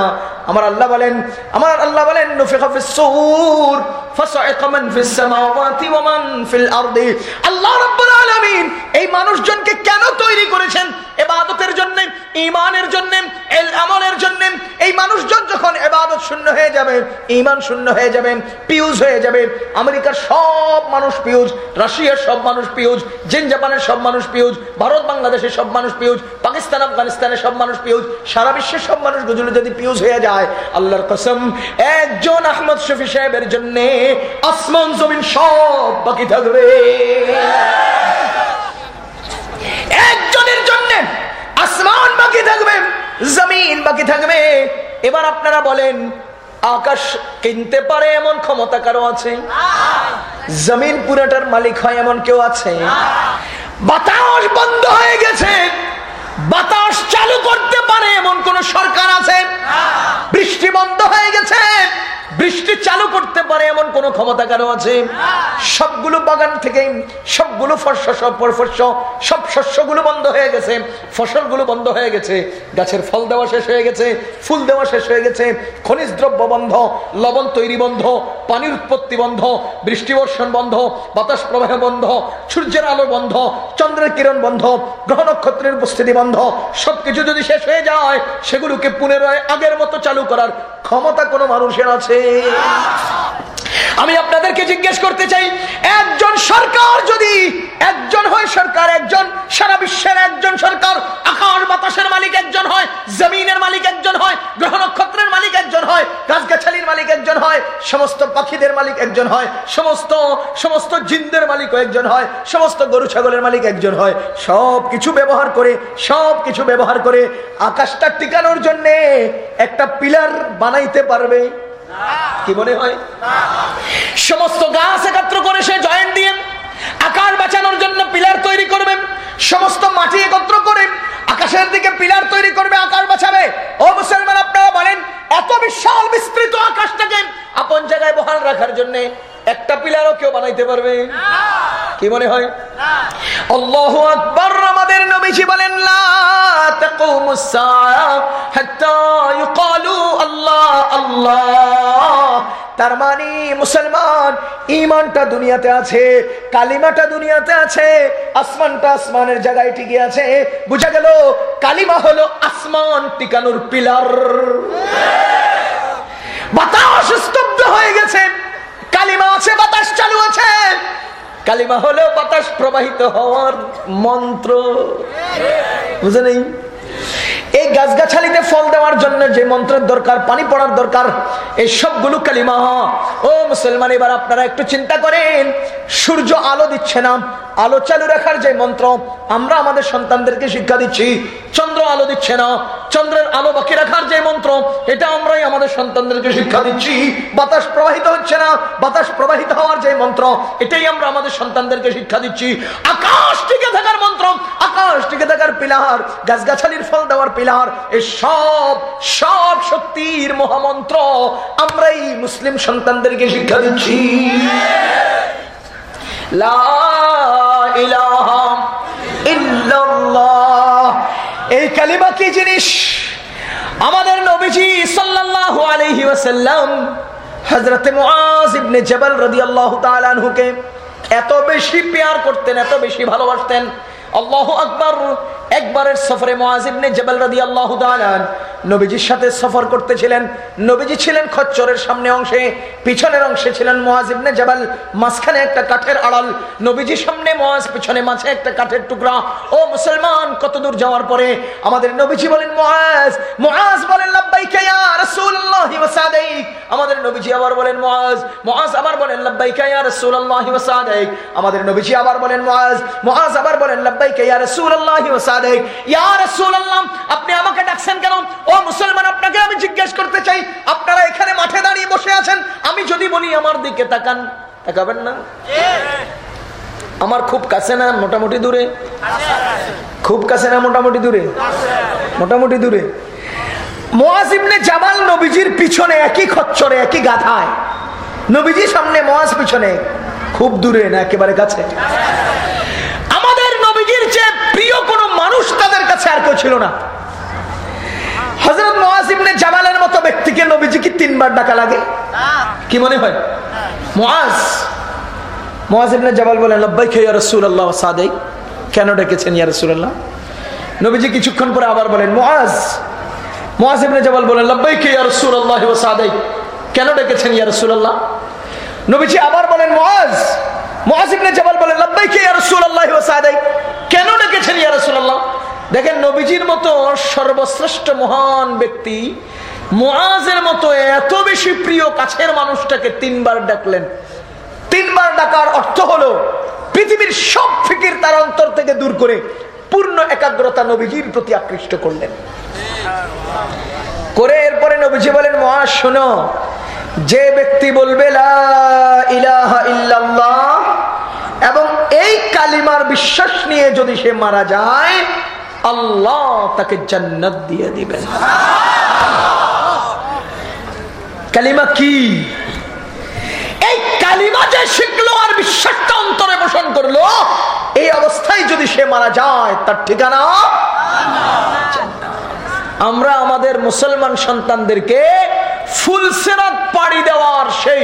[SPEAKER 1] আমার আল্লাহ বলেন, আমার আল্লাহ বলেন, নুফিখা ফিস সূর ফাসাইকা মান ফিস সামাওয়াতি ওয়া মান ফিল আরদি। আল্লাহ রাব্বুল আলামিন এই মানুষজনকে কেন তৈরি করেছেন? এবাদতের জন্য ইমানের জন্য আমলের জন্য, এই মানুষজন যখন এবাদত শূন্য হয়ে যাবে ইমান শূন্য হয়ে যাবে, পিউজ হয়ে যাবে। আমেরিকার সব মানুষ পিউজ, রাশিয়ার সব মানুষ পিউজ জিন জাপানের সব মানুষ পিউজ, ভারত, বাংলাদেশের সব মানুষ পিউজ, পাকিস্তান, আফগানিস্তানের সব মানুষ পিউজ, সারা বিশ্বের সব মানুষ গুজুলে যদি পিউজ হয়ে যায়, আল্লাহর কসম, একজন আহমদ শফি সাহেবের জন্য আসমান, জমিন সব বাকি থাকবে। একজনের জন্য আসমান বাকি থাকবে। জমিন বাকি থাকবে। এবার আপনারা বলেন, আকাশ কিনতে পারে এমন ক্ষমতা কারও আছে? জমিন পুরাটার মালিক হয় এমন কেউ আছে? বাতাস বন্ধ হয়ে গেছে। বাতাস চালু করতে পারে এমন কোন সরকার আছে? বৃষ্টি বন্ধ হয়ে গেছে। বৃষ্টি চালু করতে পারে এমন কোন ক্ষমতা কারও আছে? সবগুলো বাগান থেকে সবগুলো সব সব শস্যগুলো বন্ধ হয়ে গেছে। ফসলগুলো বন্ধ হয়ে গেছে। গাছের ফল দেওয়া শেষ হয়ে গেছে। ফুল দেওয়া শেষ হয়ে গেছে। খনিজ দ্রব্য বন্ধ, লবণ তৈরি বন্ধ, পানির উৎপত্তি বন্ধ, বৃষ্টি বর্ষণ বন্ধ, বাতাস প্রবাহ বন্ধ, সূর্যের আলো বন্ধ, চন্দ্রের কিরণ বন্ধ, গ্রহ নক্ষত্রের উপস্থিতি বন্ধ সবকিছু যদি শেষ হয়ে যায়, সেগুলোকে পুনরায় আগের মতো চালু করার ক্ষমতা কোনো মানুষের আছে। আমি আপনাদেরকে জিজ্ঞেস করতে চাই, একজন সরকার যদি একজন হয় সরকার একজন সারা বিশ্বের একজন সরকার আকার বাতাসের মালিক একজন হয় জমিনের মালিক একজন হয় গ্রহ নক্ষত্রের মালিক একজন হয় গাছগাছালির মালিক একজন হয় সমস্ত পাখিদের মালিক একজন হয়, সমস্ত সমস্ত জিন্দের মালিক একজন হয়, সমস্ত গরু ছাগলের মালিক একজন হয়। সব কিছু ব্যবহার করে সব কিছু ব্যবহার করে আকাশটা টিকানোর জন্য একটা পিলার বানাইতে পারবে। কি মনে হয়? সমস্ত গাছ একত্র করে সে জয়েন্ট দিয়ে আকার বাঁচানোর জন্য পিলার তৈরি করবেন, সমস্ত মাটি একত্র করে আকাশের দিকে পিলার তৈরি করবে আকাশ বাঁচাবে ও মুসলমান, আপনারা বলেন, এত বিশাল বিস্তৃত আকাশটাকে আপন জায়গায় বহাল রাখার জন্য একটা পিলারও কেউ বানাইতে পারবে? কি মনে হয়? আল্লাহ আকবর, আমাদের নবীজি বলেন আল্লাহ আল্লাহ। তার মানে মুসলমান ইমানটা দুনিয়াতে আছে, কালিমাটা দুনিয়াতে আছে, আসমানটা আসমানের জায়গায় টিকে আছে। বুঝা গেল, কালিমা হলো আসমান টিকানোর পিলার। বাতাস স্তব্ধ হয়ে গেছে। কালিমা আছে বাতাস চালু আছে। কালিমা হলেও বাতাস প্রবাহিত হওয়ার মন্ত্র। বুঝে নেই? এই গাছগাছালিতে ফল দেওয়ার জন্য যে মন্ত্রের দরকার, পানি পড়ার দরকার এই সবগুলো কালিমা। ও মুসলমান, এবার আপনারা একটু চিন্তা করেন, সূর্য আলো দিচ্ছে না, আলো চালু রাখার যে মন্ত্র, আমরা আমাদের সন্তানদেরকে শিক্ষা দিচ্ছি, চন্দ্র আলো দিচ্ছে না, চন্দ্রের আলো বাকি রাখার যে মন্ত্র, এটা আমরাই আমাদের সন্তানদেরকে শিক্ষা দিচ্ছি। বাতাস প্রবাহিত হচ্ছে না, বাতাস প্রবাহিত হওয়ার যে মন্ত্র, এটাই আমরা আমাদের সন্তানদেরকে শিক্ষা দিচ্ছি। আকাশ টিকে থাকার মন্ত্র, আকাশ টিকে থাকার পিলার, গাছগাছালির ফল দেওয়ার পিলার এই সব সব শক্তির মহামন্ত্র আমরাই মুসলিম সন্তানদেরকে শিক্ষা দিচ্ছি। এই কালিমা কি জিনিস? আমাদের নবীজি সাল্লাল্লাহু আলাইহি ওয়াসাল্লাম হযরত মুআজ ইবনে জাবাল রাদিয়াল্লাহু তাআলা আনহুকে এত বেশি পেয়ার করতেন, এত বেশি ভালোবাসতেন। আল্লাহ আকবর। একবারের সফরে মহাজিবনে জেবেল রাদি আল্লাহ নবীজির সাথে সফর করতেছিলেন। নবীজি ছিলেন খচ্চরের সামনে অংশে, পিছনের অংশে ছিলেন মহাজিবনে জেবেল, মাঝখানে একটা কাঠের আড়াল। নবীজির সামনে মহাজ পিছনে মাঝে একটা কাঠের টুকরা। ও মুসলমান কত দূর যাওয়ার পরে আমাদের নবীজি বলেন মহাজ মহাজ বলেন আমাদের নবীজি আবার বলেন মহাজ মহাজ আবার বলেন, লাব্বাইকা ইয়া রাসূলুল্লাহি আমাদের নবীজি আবার বলেন মহাজ মহাজ আবার বলেন, লাব্বাইকা ইয়া রাসূলুল্লাহি আপনি আমাকে ডাকছেন কেন? ও মুসলমান, আপনাকে আমি জিজ্ঞেস করতে চাই, আপনারা এখানে মাঠে দাঁড়িয়ে বসে আছেন, আমি যদি বলি আমার দিকে তাকান, তাকাবেন না? আমার খুব কাছে না, মোটামুটি দূরে? খুব কাছে না, মোটামুটি দূরে? মোটামুটি দূরে? জামাল নবীজির পিছনে একই খচ্চরে, একই গাথায় নবীজি সামনে, মোয়াজ পিছনে। খুব দূরে না, একেবারে কাছে। আমাদের নবীজির যে প্রিয় কোনো মানুষ তাদের কাছে আর কেউ ছিল না। হজরত মোয়াজিবনে জামালের মতো ব্যক্তিকে নবীজি কি তিনবার ডাকা লাগে। কি মনে হয়? মোয়াজ মোয়াজিবনে জামাল বলেন লব্বাই খেয়ে রসুল আল্লাহ সাদেক কেন ডেকেছেন ইয়া রসুল্লাহ নবীজি কিছুক্ষণ পরে আবার বলেন মোয়াজ ইবনে জবাল বলেন, লব্বাইকে ইয়া রাসূলুল্লাহি ওয়া সাদাই। কেন ডেকেছেন ইয়া রাসূলুল্লাহ? নবীজি আবার বলেন মোয়াজ মোয়াজ ইবনে জবাল বলেন লব্বাইকে ইয়া রাসূলুল্লাহি ওয়া সাদাই কেন ডেকেছেন ইয়া রাসূলুল্লাহ? দেখেন, নবীজির মতো সর্বশ্রেষ্ঠ মহান ব্যক্তি মোয়াজের মতো এত বেশি প্রিয় কাছের মানুষটাকে তিনবার ডাকলেন। তিনবার ডাকার অর্থ হলো, পৃথিবীর সব ফিকির তার অন্তর থেকে দূর করে পূর্ণ একাগ্রতা নবীজির প্রতি আকৃষ্ট করলেন। করে এরপরে নবীজি বলেন মহা শোনো যে ব্যক্তি বলবে এবং এই কালিমার বিশ্বাস নিয়ে যদি সে মারা যায়, আল্লাহ তাকে জান্নাত দিয়ে দিবেন কালিমা কি? এই কালিমা যে শিখলো আর বিশ্বাসটা অন্তরে পোষণ করল, এই অবস্থায় যদি সে মারা যায়, তার ঠিকানা? আমরা আমাদের মুসলমান সন্তানদেরকে ফুলসেরাত পাড়ি দেওয়ার সেই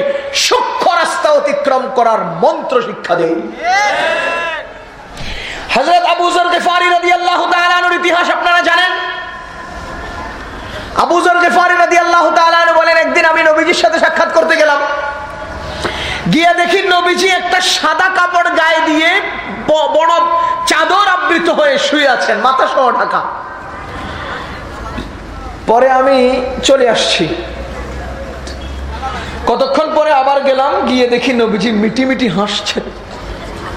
[SPEAKER 1] সূক্ষ্ম রাস্তা অতিক্রম করার মন্ত্র শিক্ষা দেই। হজরত আবুজর গেফারি রাদি আল্লাহ ইতিহাস আপনারা জানেন? আবুজর গেফারি রাদি আল্লাহ বলেন, একদিন আমি নবীজির সাথে সাক্ষাৎ করতে গেলাম। গিয়ে দেখি নবীজি একটা সাদা কাপড় গায়ে দিয়ে বড় চাদর আবৃত হয়ে শুয়ে আছেন, মাথা সহ ঢাকা। পরে আমি চলে আসছি। গেলাম, গিয়ে দেখি নবীজি মিটি মিটি হাসছেন।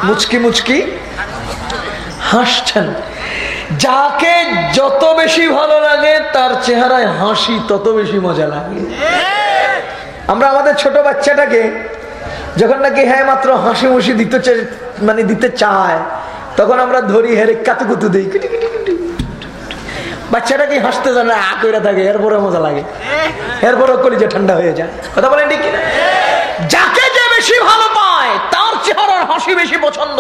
[SPEAKER 1] মুচকি মুচকি হাসছেন। যাকে যত বেশি ভালো লাগে, তার চেহারায় হাসি তত বেশি মজা লাগে। আমরা আমাদের ছোট বাচ্চাটাকে যখন নাকি হ্যাঁ মাত্র হাসি মুসি দিতে মানে দিতে চায়, তখন আমরা ধরি হেরে কাতুকুতু দিই। বাচ্চাটা কি হাসতে জানে? আকইরা থাকে এরপরে মজা লাগে। এরপরে কলিজে ঠান্ডা হয়ে যায়। কথা বলেন ঠিক যে বেশি ভালো পায়, তার চেহারার হাসি বেশি পছন্দ।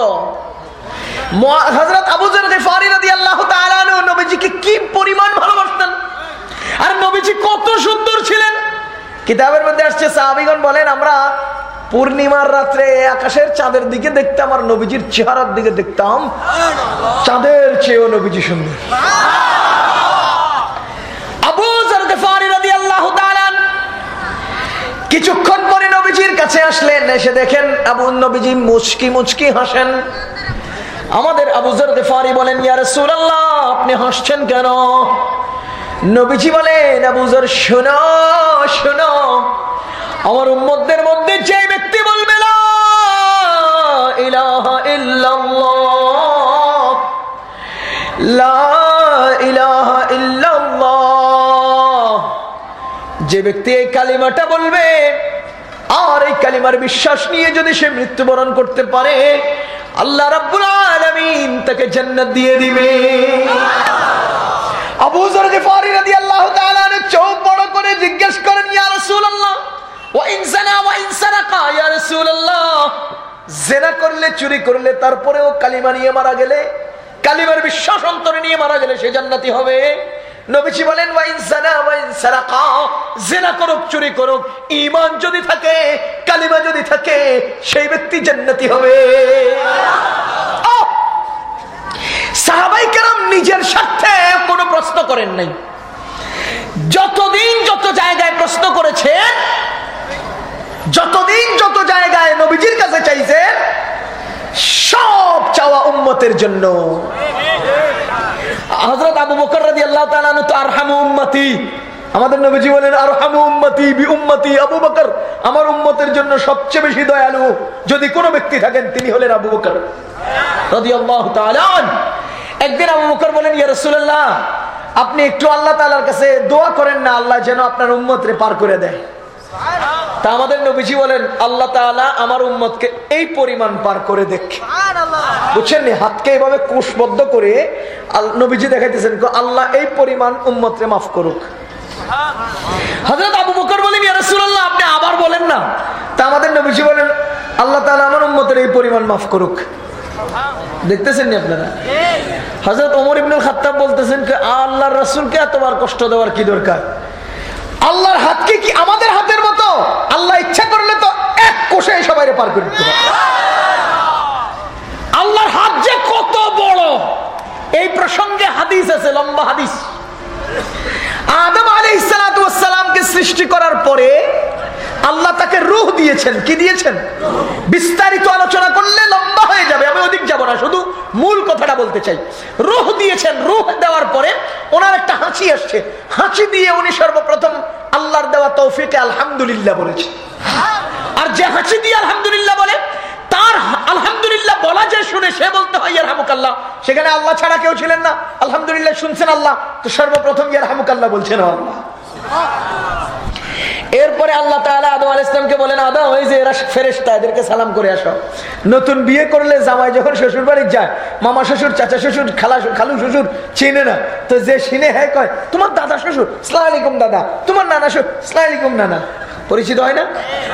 [SPEAKER 1] পূর্ণিমার আকাশের চাঁদের দিকে দেখতাম আর নবীজির চেহারার দিকে দেখতাম। চাঁদের চেয়েও নবীজি সুন্দর। কিছুক্ষণ পরে নবীজির কাছে আসলেন, এসে দেখেন আবু নবীজি মুচকি মুচকি হাসেন। আমাদের আবুজর গেফারি বলেন ইয়ার সুরাল্লাহ আপনি হাসছেন কেন? নবীজি বলেন আবুজর শোনো শোনো, আমার উম্মদের মধ্যে যে ব্যক্তি বলবে যে ব্যক্তি এই কালিমাটা বলবে আর এই কালিমার বিশ্বাস নিয়ে যদি সে মৃত্যুবরণ করতে পারে, আল্লাহ রাব্বুল আলামিন তাকে জান্নাত দিয়ে দিবে। আবু যর গিফারি রাদিয়াল্লাহু তাআলা চোখ বড় করে জিজ্ঞেস করেন, ইয়া রাসূলুল্লাহ, ওয়া ইনসানা ওয়া ইনসারাকা ইয়া রাসূলুল্লাহ। জেনা করলে, চুরি করলে, তারপরেও কালিমা নিয়ে মারা গেলে, কালিমার বিশ্বাস অন্তরে নিয়ে মারা গেলে সে জান্নাতি হবে। নবীজি বলেন জেনা করুক, চুরি করুক ইমান যদি থাকে, কালিমা যদি থাকে, সেই ব্যক্তি জান্নাতি হবে। সাহাবাই কেরাম নিজের স্বার্থে কোনো প্রশ্ন করেন নাই। যতদিন যত জায়গায় প্রশ্ন করেছেন, যতদিন যত জায়গায় নবীজির কাছে চাইছে সব চাওয়া উম্মতের জন্য। হজরত আবু বকর রাজি আল্লাহ তো আরহামু উম্মতি। আমাদের নবীজি বলেন আর হামু উম্মতি বি উম্মতি আবু বকর। আমার উম্মতের জন্য সবচেয়ে বেশি দয়ালু যদি কোনো ব্যক্তি থাকেন, তিনি হলেন আবু বকর। একদিন আবু বকর বলেন, ইয়া রসুল্লাহ আপনি একটু আল্লাহ তালার কাছে দোয়া করেন না, আল্লাহ যেন আপনার উম্মতরে পার করে দেয়। তা আমাদের নবীজি বলেন আল্লাহ তালা আমার উম্মতকে এই পরিমাণ পার করে দেখে। বুঝছেন হাতকে এইভাবে কুশবদ্ধ করে নবীজি দেখাইতেছেন আল্লাহ এই পরিমাণ উম্মতরে মাফ করুক। হজরত আবু বকর বলেন ইয়ারসুল্লাহ আপনি আবার বলেন না। তা আমাদের নবীজি বলেন আল্লাহ তালা আমার উম্মতের এই পরিমাণ মাফ করুক। দেখতেছেন আপনারা? হজরত ওমর ইবনুল খাত্তাব বলতেছেন আল্লাহ রসুলকে এতবার কষ্ট দেওয়ার কি দরকার? আল্লাহর হাতকে কি আমাদের হাতের মতো? আল্লাহ ইচ্ছা করলে তো এক কোষে সবাই পার করে দিতে পারে। আল্লাহর হাত যে কত বড়? এই প্রসঙ্গে হাদিস আছে, লম্বা হাদিস। আদম আলী ইসালাতামকে সৃষ্টি করার পরে আল্লাহ তাকে রুহ দিয়েছেন। কি দিয়েছেন? বিস্তারিত আলোচনা করলে লম্বা হয়ে যাবে, আমি অধিক যাব না, শুধু মূল কথাটা বলতে চাই। রুহ দিয়েছেন, রুহ দেওয়ার পরে ওনার একটা হাঁচি আসছে। হাঁচি দিয়ে উনি সর্বপ্রথম আল্লাহর দেওয়া তৌফিকে আলহামদুলিল্লাহ বলেছে। আর যে হাঁচি দিয়ে আলহামদুলিল্লাহ বলে, তার আলহামদুলিল্লাহ বলা যে শুনে সে বলতে হয় ইয়ার ইয়ারহামুকাল্লাহ। সেখানে আল্লাহ ছাড়া কেউ ছিলেন না। আলহামদুলিল্লাহ শুনছেন আল্লাহ, তো সর্বপ্রথম ইয়ার ইয়ারহামুকাল্লাহ বলছেন আল্লাহ। এরপরে আল্লাহ তাআলা আদম আল ইসলামকে বলেন, আদম ওই যে এরা ফেরেস্তা এদেরকে সালাম করে আসো। নতুন বিয়ে করলে জামাই যখন শ্বশুর বাড়ি যায়, মামা শ্বশুর, চাচা শ্বশুর, খালা খালু শ্বশুর চিনে না। তো যে চিনে হ্যাঁ কয়, তোমার দাদা শ্বশুর, সালাম আলাইকুম দাদা। তোমার নানা শ্বশুর, সালাম আলাইকুম নানা। পরিচিত হয় না?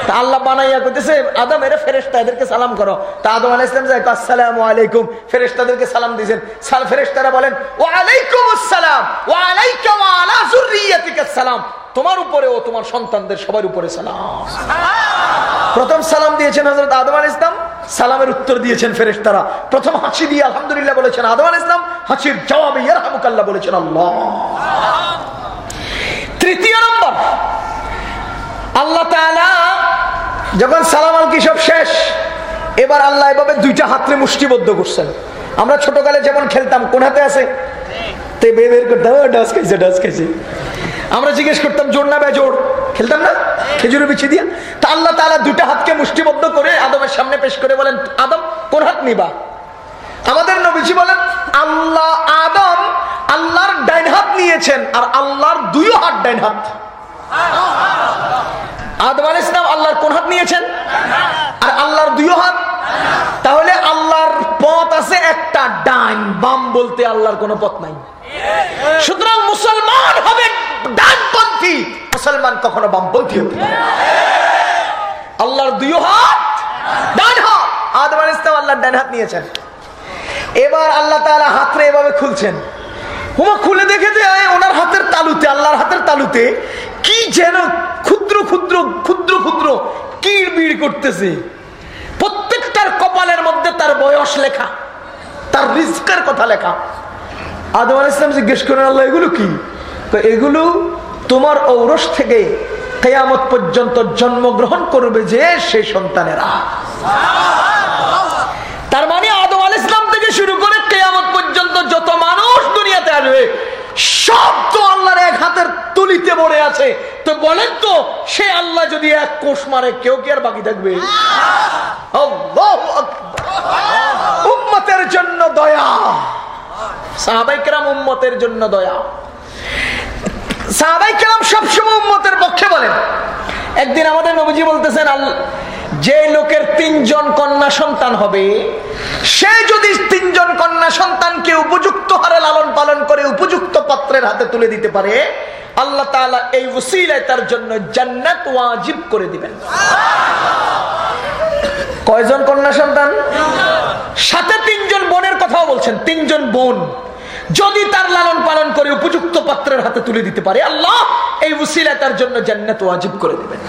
[SPEAKER 1] তা আল্লাহ বানাইয়া করতেছে আদম, এরা ফেরেস্তা এদেরকে সালাম করো। তা আদম আলাহ ইসলাম যায়, আসসালাম আলাইকুম। ফেরেস্তাদেরকে সালাম দিয়েছেন। সাল ফেরেস্তারা বলেন ও আলাইকুম আসসালাম। ও আলাইকুম আলা তোমার উপরে ও তোমার সন্তানদের সবার উপরে সালাম। প্রথম সালাম দিয়েছেন হজরত আদম আল ইসলাম সালামের উত্তর দিয়েছেন ফেরেস্তারা প্রথম হাসি দিয়ে আলহামদুলিল্লাহ বলেছেন, আদম আল ইসলাম হাসির জবাবে ইয়ারহামুকাল্লাহ বলেছেন আল্লাহ। তৃতীয় নম্বর আল্লাহ যখন সালাম আল কি সব শেষ, এবার আল্লাহ এভাবে দুইটা হাতে মুষ্টিবদ্ধ করছেন। আমরা ছোটকালে যেমন খেলতাম, কোন হাতে আছে? তে বে বের করতাম ডাস খাইছে ডাস খাইছে। আমরা জিজ্ঞেস করতাম, জোর না বেজোর খেলতাম না? খেজুরে বিছিয়ে দিয়া? তা আল্লাহ তাআলা দুইটা হাতকে মুষ্টিবদ্ধ করে আদমের সামনে পেশ করে বলেন, আদম, কোন হাত নিবা? আমাদের নবীজি বলেন, আল্লাহ আদম আল্লাহর ডাইন হাত নিয়েছেন, আর আল্লাহর দুই হাত ডাইন হাত। আদম আল ইসলাম আল্লাহর কোন হাত নিয়েছেন? আর আল্লাহর দুই হাত? তাহলে আল্লাহর পথ আছে একটা ডান, বাম বলতে আল্লাহর পথ নাই। সুতরাং মুসলমান হবে ডানপন্থী, মুসলমান কখনো বামপন্থী হবে আল্লাহর দুই হাত, ডান হাত। আদম আল ইসলাম আল্লাহর ডান হাত নিয়েছেন। এবার আল্লাহ তাআলা হাতরে এভাবে খুলছেন। হুমা খুলে দেখে যে ওনার হাতের তালুতে, আল্লাহর হাতের তালুতে, কি যেন ক্ষুদ্র ক্ষুদ্র ক্ষুদ্র ক্ষুদ্র কিড় বিড় করতেছে। প্রত্যেকটার কপালের মধ্যে তার বয়স লেখা, তার রিস্কের কথা লেখা। আদম আল ইসলাম জিজ্ঞেস করেন, আল্লাহ, এগুলো কি? তো এগুলো তোমার ঔরস থেকে কেয়ামত পর্যন্ত জন্মগ্রহণ করবে যে সেই সন্তানেরা। তার মানে আদম আল ইসলাম থেকে শুরু করে কেয়ামত পর্যন্ত যত মানুষ আসবে সব আল্লাহর এক হাতের তুলিতে আছে। তো বলেন তো, সে আল্লাহ যদি এক কোষ মারে, কেউ কি আর বাকি থাকবে? উম্মতের জন্য দয়া। সাহাবাইকেরাম উম্মতের জন্য দয়া। সাহাবাইকেরাম সবসময় উম্মতের পক্ষে বলেন। একদিন আমাদের নবীজি বলতেছেন আল্লাহ যে লোকের তিনজন কন্যা সন্তান হবে, সে যদি তিনজন কন্যা সন্তানকে উপযুক্ত হারে লালন পালন করে উপযুক্ত পাত্রের হাতে তুলে দিতে পারে, আল্লাহ তাআলা এই উসিলায় তার জন্য জান্নাত ওয়াজিব করে দিবেন। কয়জন কন্যা সন্তান? সাথে তিনজন বোনের কথাও বলছেন, তিনজন বোন। যদি তার লালন পালন করে উপযুক্ত পাত্রের হাতে তুলে দিতে পারে, আল্লাহ এই উসিলায় তার জন্য জান্নাত ওয়াজিব করে দিবেন।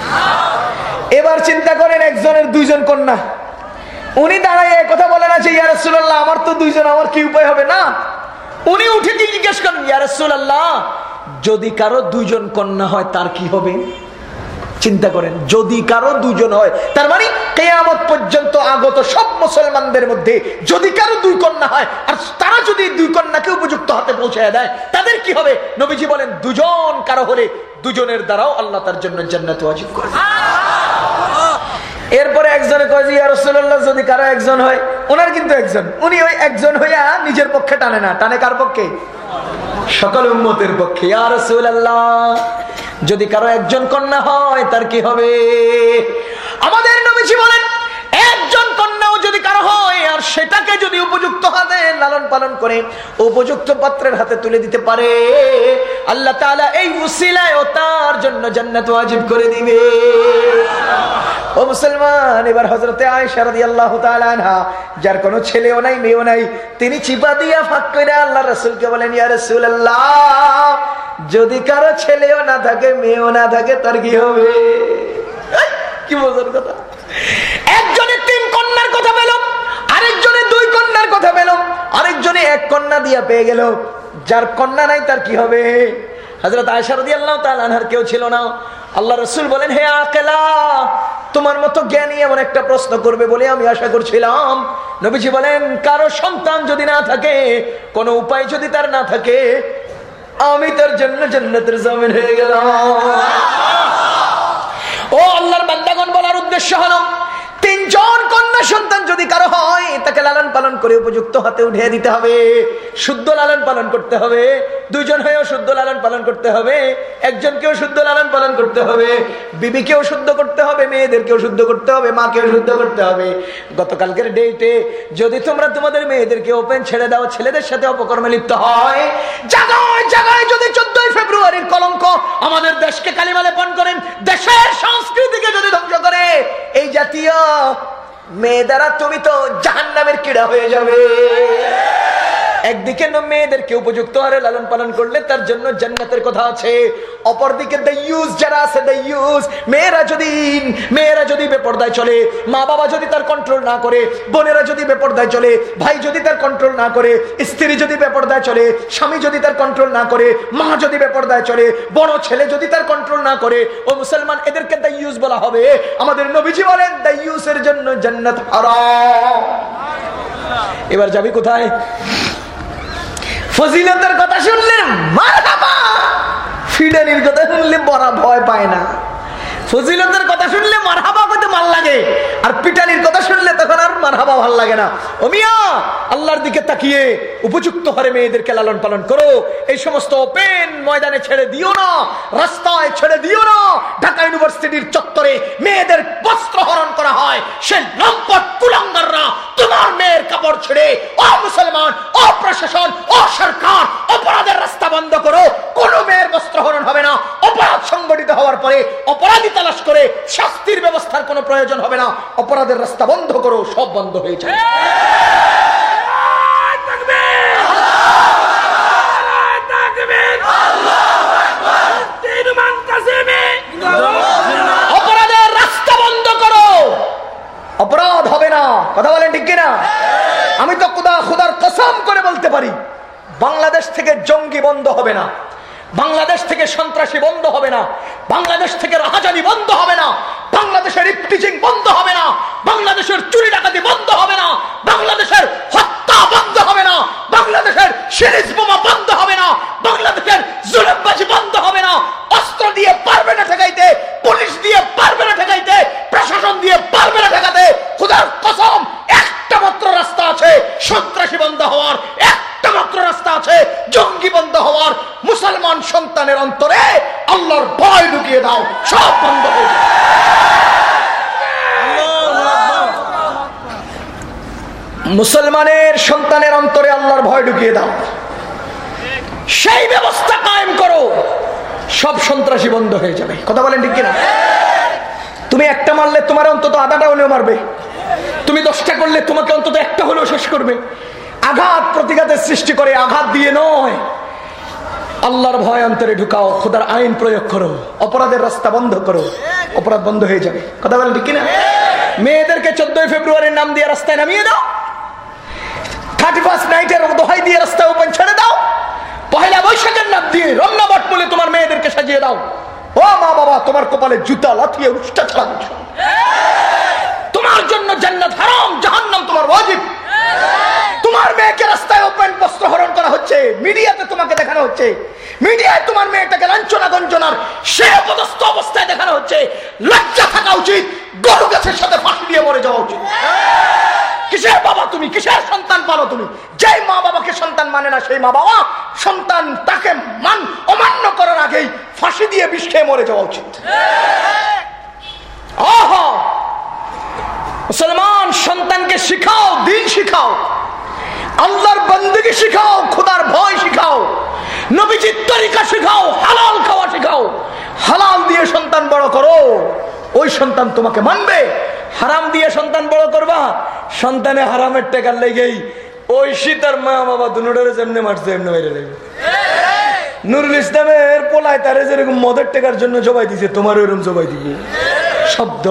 [SPEAKER 1] এবার চিন্তা করেন, একজনের দুইজন কন্যা। উনি দাঁড়ায় কথা বলেন আছে ইয়ারসুল্লাহ আমার তো দুইজন, আমার কি উপায় হবে না? উনি উঠে জিজ্ঞেস করেন ইয়ারসুল্লাহ যদি কারও দুইজন কন্যা হয়, তার কি হবে? চিন্তা করেন, যদি কারও দুজন হয়, তার মানে কেয়ামত পর্যন্ত আগত সব মুসলমানদের মধ্যে যদি কারও দুই কন্যা হয়, আর তারা যদি দুই কন্যাকে উপযুক্ত হাতে পৌঁছায় দেয়, তাদের কি হবে? নবীজি বলেন, দুজন কারও হলে দুজনের দ্বারাও আল্লাহ তার জন্য জান্নাত ওয়াজিব করে। এরপরে একজনে কয় যে রসুল্লাহ যদি কারও একজন হয়, ওনার কিন্তু একজন। উনি ওই একজন হইয়া নিজের পক্ষে টানে না। টানে কার পক্ষে? সকল উন্মতের পক্ষে। আর রসুল্লাহ যদি কারও একজন কন্যা হয় তার কি হবে? আমাদের নবীজি বলেন একজন কন্যাও যদি কারও হয়, আর সেটাকে যদি উপযুক্ত হাতে লালন পালন করে, উপযুক্ত পাত্রের হাতে তুলে দিতে পারে, আল্লাহ তাআলা এই উসিলায় ও তার জন্য জান্নাত ওয়াজিব করে দিবে। ও মুসলমান, এবার হজরতে আয়েশা রাদিয়াল্লাহু তাআলা আনহা, যার কোনো ছেলেও নাই, মেয়েও নাই, তিনি চিপা দিয়া ফাঁক করে আল্লাহ রাসূলকে বলেন, ইয়া রাসূলুল্লাহ, যদি কারও ছেলেও না থাকে, মেয়েও না থাকে, তার কি হবে? কি বোঝার কথা। একজনের তিন কন্যার কথা কন্যার কথা পেল। আরেকজনে এক কন্যা দিয়া পেয়ে গেল। যার কন্যা নাই তার কি হবে? হজরত আয়সারদি আল্লাহ তালানহার কেউ ছিল না। আল্লাহ রসুল বলেন হে আকেলা তোমার মতো জ্ঞানী এমন একটা প্রশ্ন করবে বলে আমি আশা করছিলাম। নবীজি বলেন কারও সন্তান যদি না থাকে কোনো উপায় যদি তার না থাকে আমি তার জন্য জন্নতের জামিন হয়ে গেলাম। ও আল্লাহর বান্দাগণ বলার উদ্দেশ্য হলো তিনজন কন্যা সন্তান যদি কারও হয়, তাকে লালন পালন করে উপযুক্ত হাতে উঠিয়ে দিতে হবে। শুদ্ধ লালন পালন করতে হবে। দুজন হয়েও শুদ্ধ লালন পালন করতে হবে। একজনকেও শুদ্ধ লালন পালন করতে হবে। বিবিকেও শুদ্ধ করতে হবে। মেয়েদেরকেও শুদ্ধ করতে হবে। মাকেও শুদ্ধ করতে হবে। গতকালকের ডেটে যদি তোমরা তোমাদের মেয়েদেরকে ওপেন ছেড়ে দাও, ছেলেদের সাথে অপকর্মে লিপ্ত হয় জায়গায় জায়গায় যদি চোদ্দই ফেব্রুয়ারির কলঙ্ক আমাদের দেশকে কালিমালে পান করেন, দেশের সংস্কৃতিকে যদি ধ্বংস করে, এই জাতীয় মেয়ে দ্বারা তুমি তো জাহান নামের হয়ে যাবে। একদিকে মেয়েদেরকে উপযুক্ত হারে লালন পালন করলে তার জন্য জান্নাতের কথা আছে। অপরদিকে ইউজ যারা আছে ইউজ মেয়েরা যদি মেয়েরা যদি বেপর্দায় চলে মা বাবা যদি তার কন্ট্রোল না করে, বোনেরা যদি বেপর্দায় চলে, ভাই যদি তার কন্ট্রোল না করে, স্ত্রী যদি বেপর্দায় চলে, স্বামী যদি তার কন্ট্রোল না করে, মা যদি বেপর্দায় চলে, বড় ছেলে যদি তার কন্ট্রোল না করে, ও মুসলমান, এদেরকে ইউজ বলা হবে। আমাদের নবীজি বলেন ইউজের জন্য জান্নাত হারাম। এবার যাবি কোথায়? ফজিলতের কথা শুনলে ফিডানির কথা শুনলে বড়া ভয় পায় না। ফজিলতের কথা শুনলে মারহাবা করতে মাল লাগে। আর পিটানির কথা শুনলে তখন আর মারহাবা ভালো লাগে না। ওমিয়া আল্লাহর দিকে তাকিয়ে উপযুক্ত হারে মেয়েদেরকে লালন পালন করো। এই সমস্ত ওপেন ময়দানে ছেড়ে দিও না, রাস্তায় ছেড়ে দিও না। ঢাকা ইউনিভার্সিটির চত্বরে মেয়েদের বস্ত্র হরণ করা হয়। সে লম্পট কুলাঙ্গাররা তোমার মেয়ের কাপড় ছেড়ে, ও মুসলমান, ও প্রশাসন, ও সরকার, অপরাধের রাস্তা বন্ধ করো। কোন মেয়ের বস্ত্র হরণ হবে না। অপরাধ সংগঠিত হওয়ার পরে অপরাধী তালাশ করে শাস্তির ব্যবস্থার কোনো প্রয়োজন হবে না। অপরাধের রাস্তা বন্ধ করো, সব বন্ধ হয়ে যায়। অপরাধ হবে না। কথা বলেন ঠিক কিনা? আমি তো খুদা খুদার কসম করে বলতে পারি, বাংলাদেশ থেকে জঙ্গি বন্ধ হবে না। বাংলাদেশ থেকে সন্ত্রাসী বন্ধ হবে না। বাংলাদেশ থেকে রাহাজানি বন্ধ হবে না। বাংলাদেশের ইফটিচিং বন্ধ হবে না, বাংলাদেশের চুরি ডাকাতি বন্ধ হবে না, বাংলাদেশের হত্যা বন্ধ হবে না, বাংলাদেশের সিরিজ বোমা বন্ধ হবে না, বাংলাদেশের জুলুমবাজি বন্ধ হবে না, অস্ত্র দিয়ে পারবে না ঠেকাইতে, পুলিশ দিয়ে পারবে না ঠেকাইতে, প্রশাসন দিয়ে পারবে না ঠেকাতে, খুদার কসম, একটা মাত্র রাস্তা আছে, সন্ত্রাসী বন্ধ হওয়ার, একটা মাত্র রাস্তা আছে, জঙ্গি বন্ধ হওয়ার, মুসলমান সন্তানের অন্তরে আল্লাহর ভয় ঢুকিয়ে দাও, সব বন্ধ হয়ে যাবে। মুসলমানের সন্তানের অন্তরে আল্লাহর ভয় ঢুকিয়ে দাও। সেই ব্যবস্থা কায়েম করো। সব সন্ত্রাসী বন্ধ হয়ে যাবে। কথা বলেন ঠিক কিনা? তুমি একটা মারলে তোমার অন্তত আধাটা হলেও মারবে। তুমি দশটা করলে তোমাকে অন্তত একটা হলেও শেষ করবে। আঘাত প্রতিঘাতের সৃষ্টি করে আঘাত দিয়ে নয়। আল্লাহর ভয় অন্তরে ঢুকাও, খোদার আইন প্রয়োগ করো, অপরাধের রাস্তা বন্ধ করো, অপরাধ বন্ধ হয়ে যাবে। কথা বলেন ঠিক কিনা? মেয়েদেরকে চোদ্দই ফেব্রুয়ারির নাম দিয়ে রাস্তায় নামিয়ে দাও। দোহাই দিয়ে রাস্তায় ছেড়ে দাও। বৈশাখের দিয়ে তোমার মেয়েদেরকে সাজিয়ে দাও। ও মা বাবা, তোমার কপালে জুতা লাথিয়ে তোমার জন্য জান্নাত হারাম, জাহান্নাম তোমার ওয়াজিব। তোমার মেয়েকে রাস্তায় ওপেন বস্ত্র হরণ করা হচ্ছে, মিডিয়াতে তোমাকে দেখানো হচ্ছে। মিডিয়ায় তোমার মেয়েটাকে লাঞ্ছনা গঞ্জনার সে অপদস্থ অবস্থায় দেখানো হচ্ছে। লজ্জা থাকা উচিত, গরু গাছের সাথে ফাঁসি দিয়ে মরে যাওয়া উচিত। কিসের বাবা তুমি? কিসের সন্তান পালো তুমি? যে মা বাবাকে সন্তান মানে না সেই মা বাবা, সন্তান তাকে মান অমান্য করার আগেই ফাঁসি দিয়ে বিষ খেয়ে মরে যাওয়া উচিত। আহা! মুসলমান সন্তানকে শিখাও, দিন শিখাও। আল্লাহর বন্দীকে শিখাও, খুদার ভয় শিখাও। নবীজির তরিকা শিখাও, হালাল খাওয়া শিখাও। হালাল দিয়ে সন্তান বড় করো, ওই সন্তান তোমাকে মানবে। হারাম দিয়ে সন্তান বড় করবা, সন্তানে হারামের টেকার লেগেই ওই শীতার মা বাবা দুনোটারে যেমনি মারছে, এমনি মেরে লেগে নুরুল ইসলামের পোলায় তারে যেরকম মদের টেকার জন্য জবাই দিছে তোমার ওইরকম জবাই দিবে। শব্দ।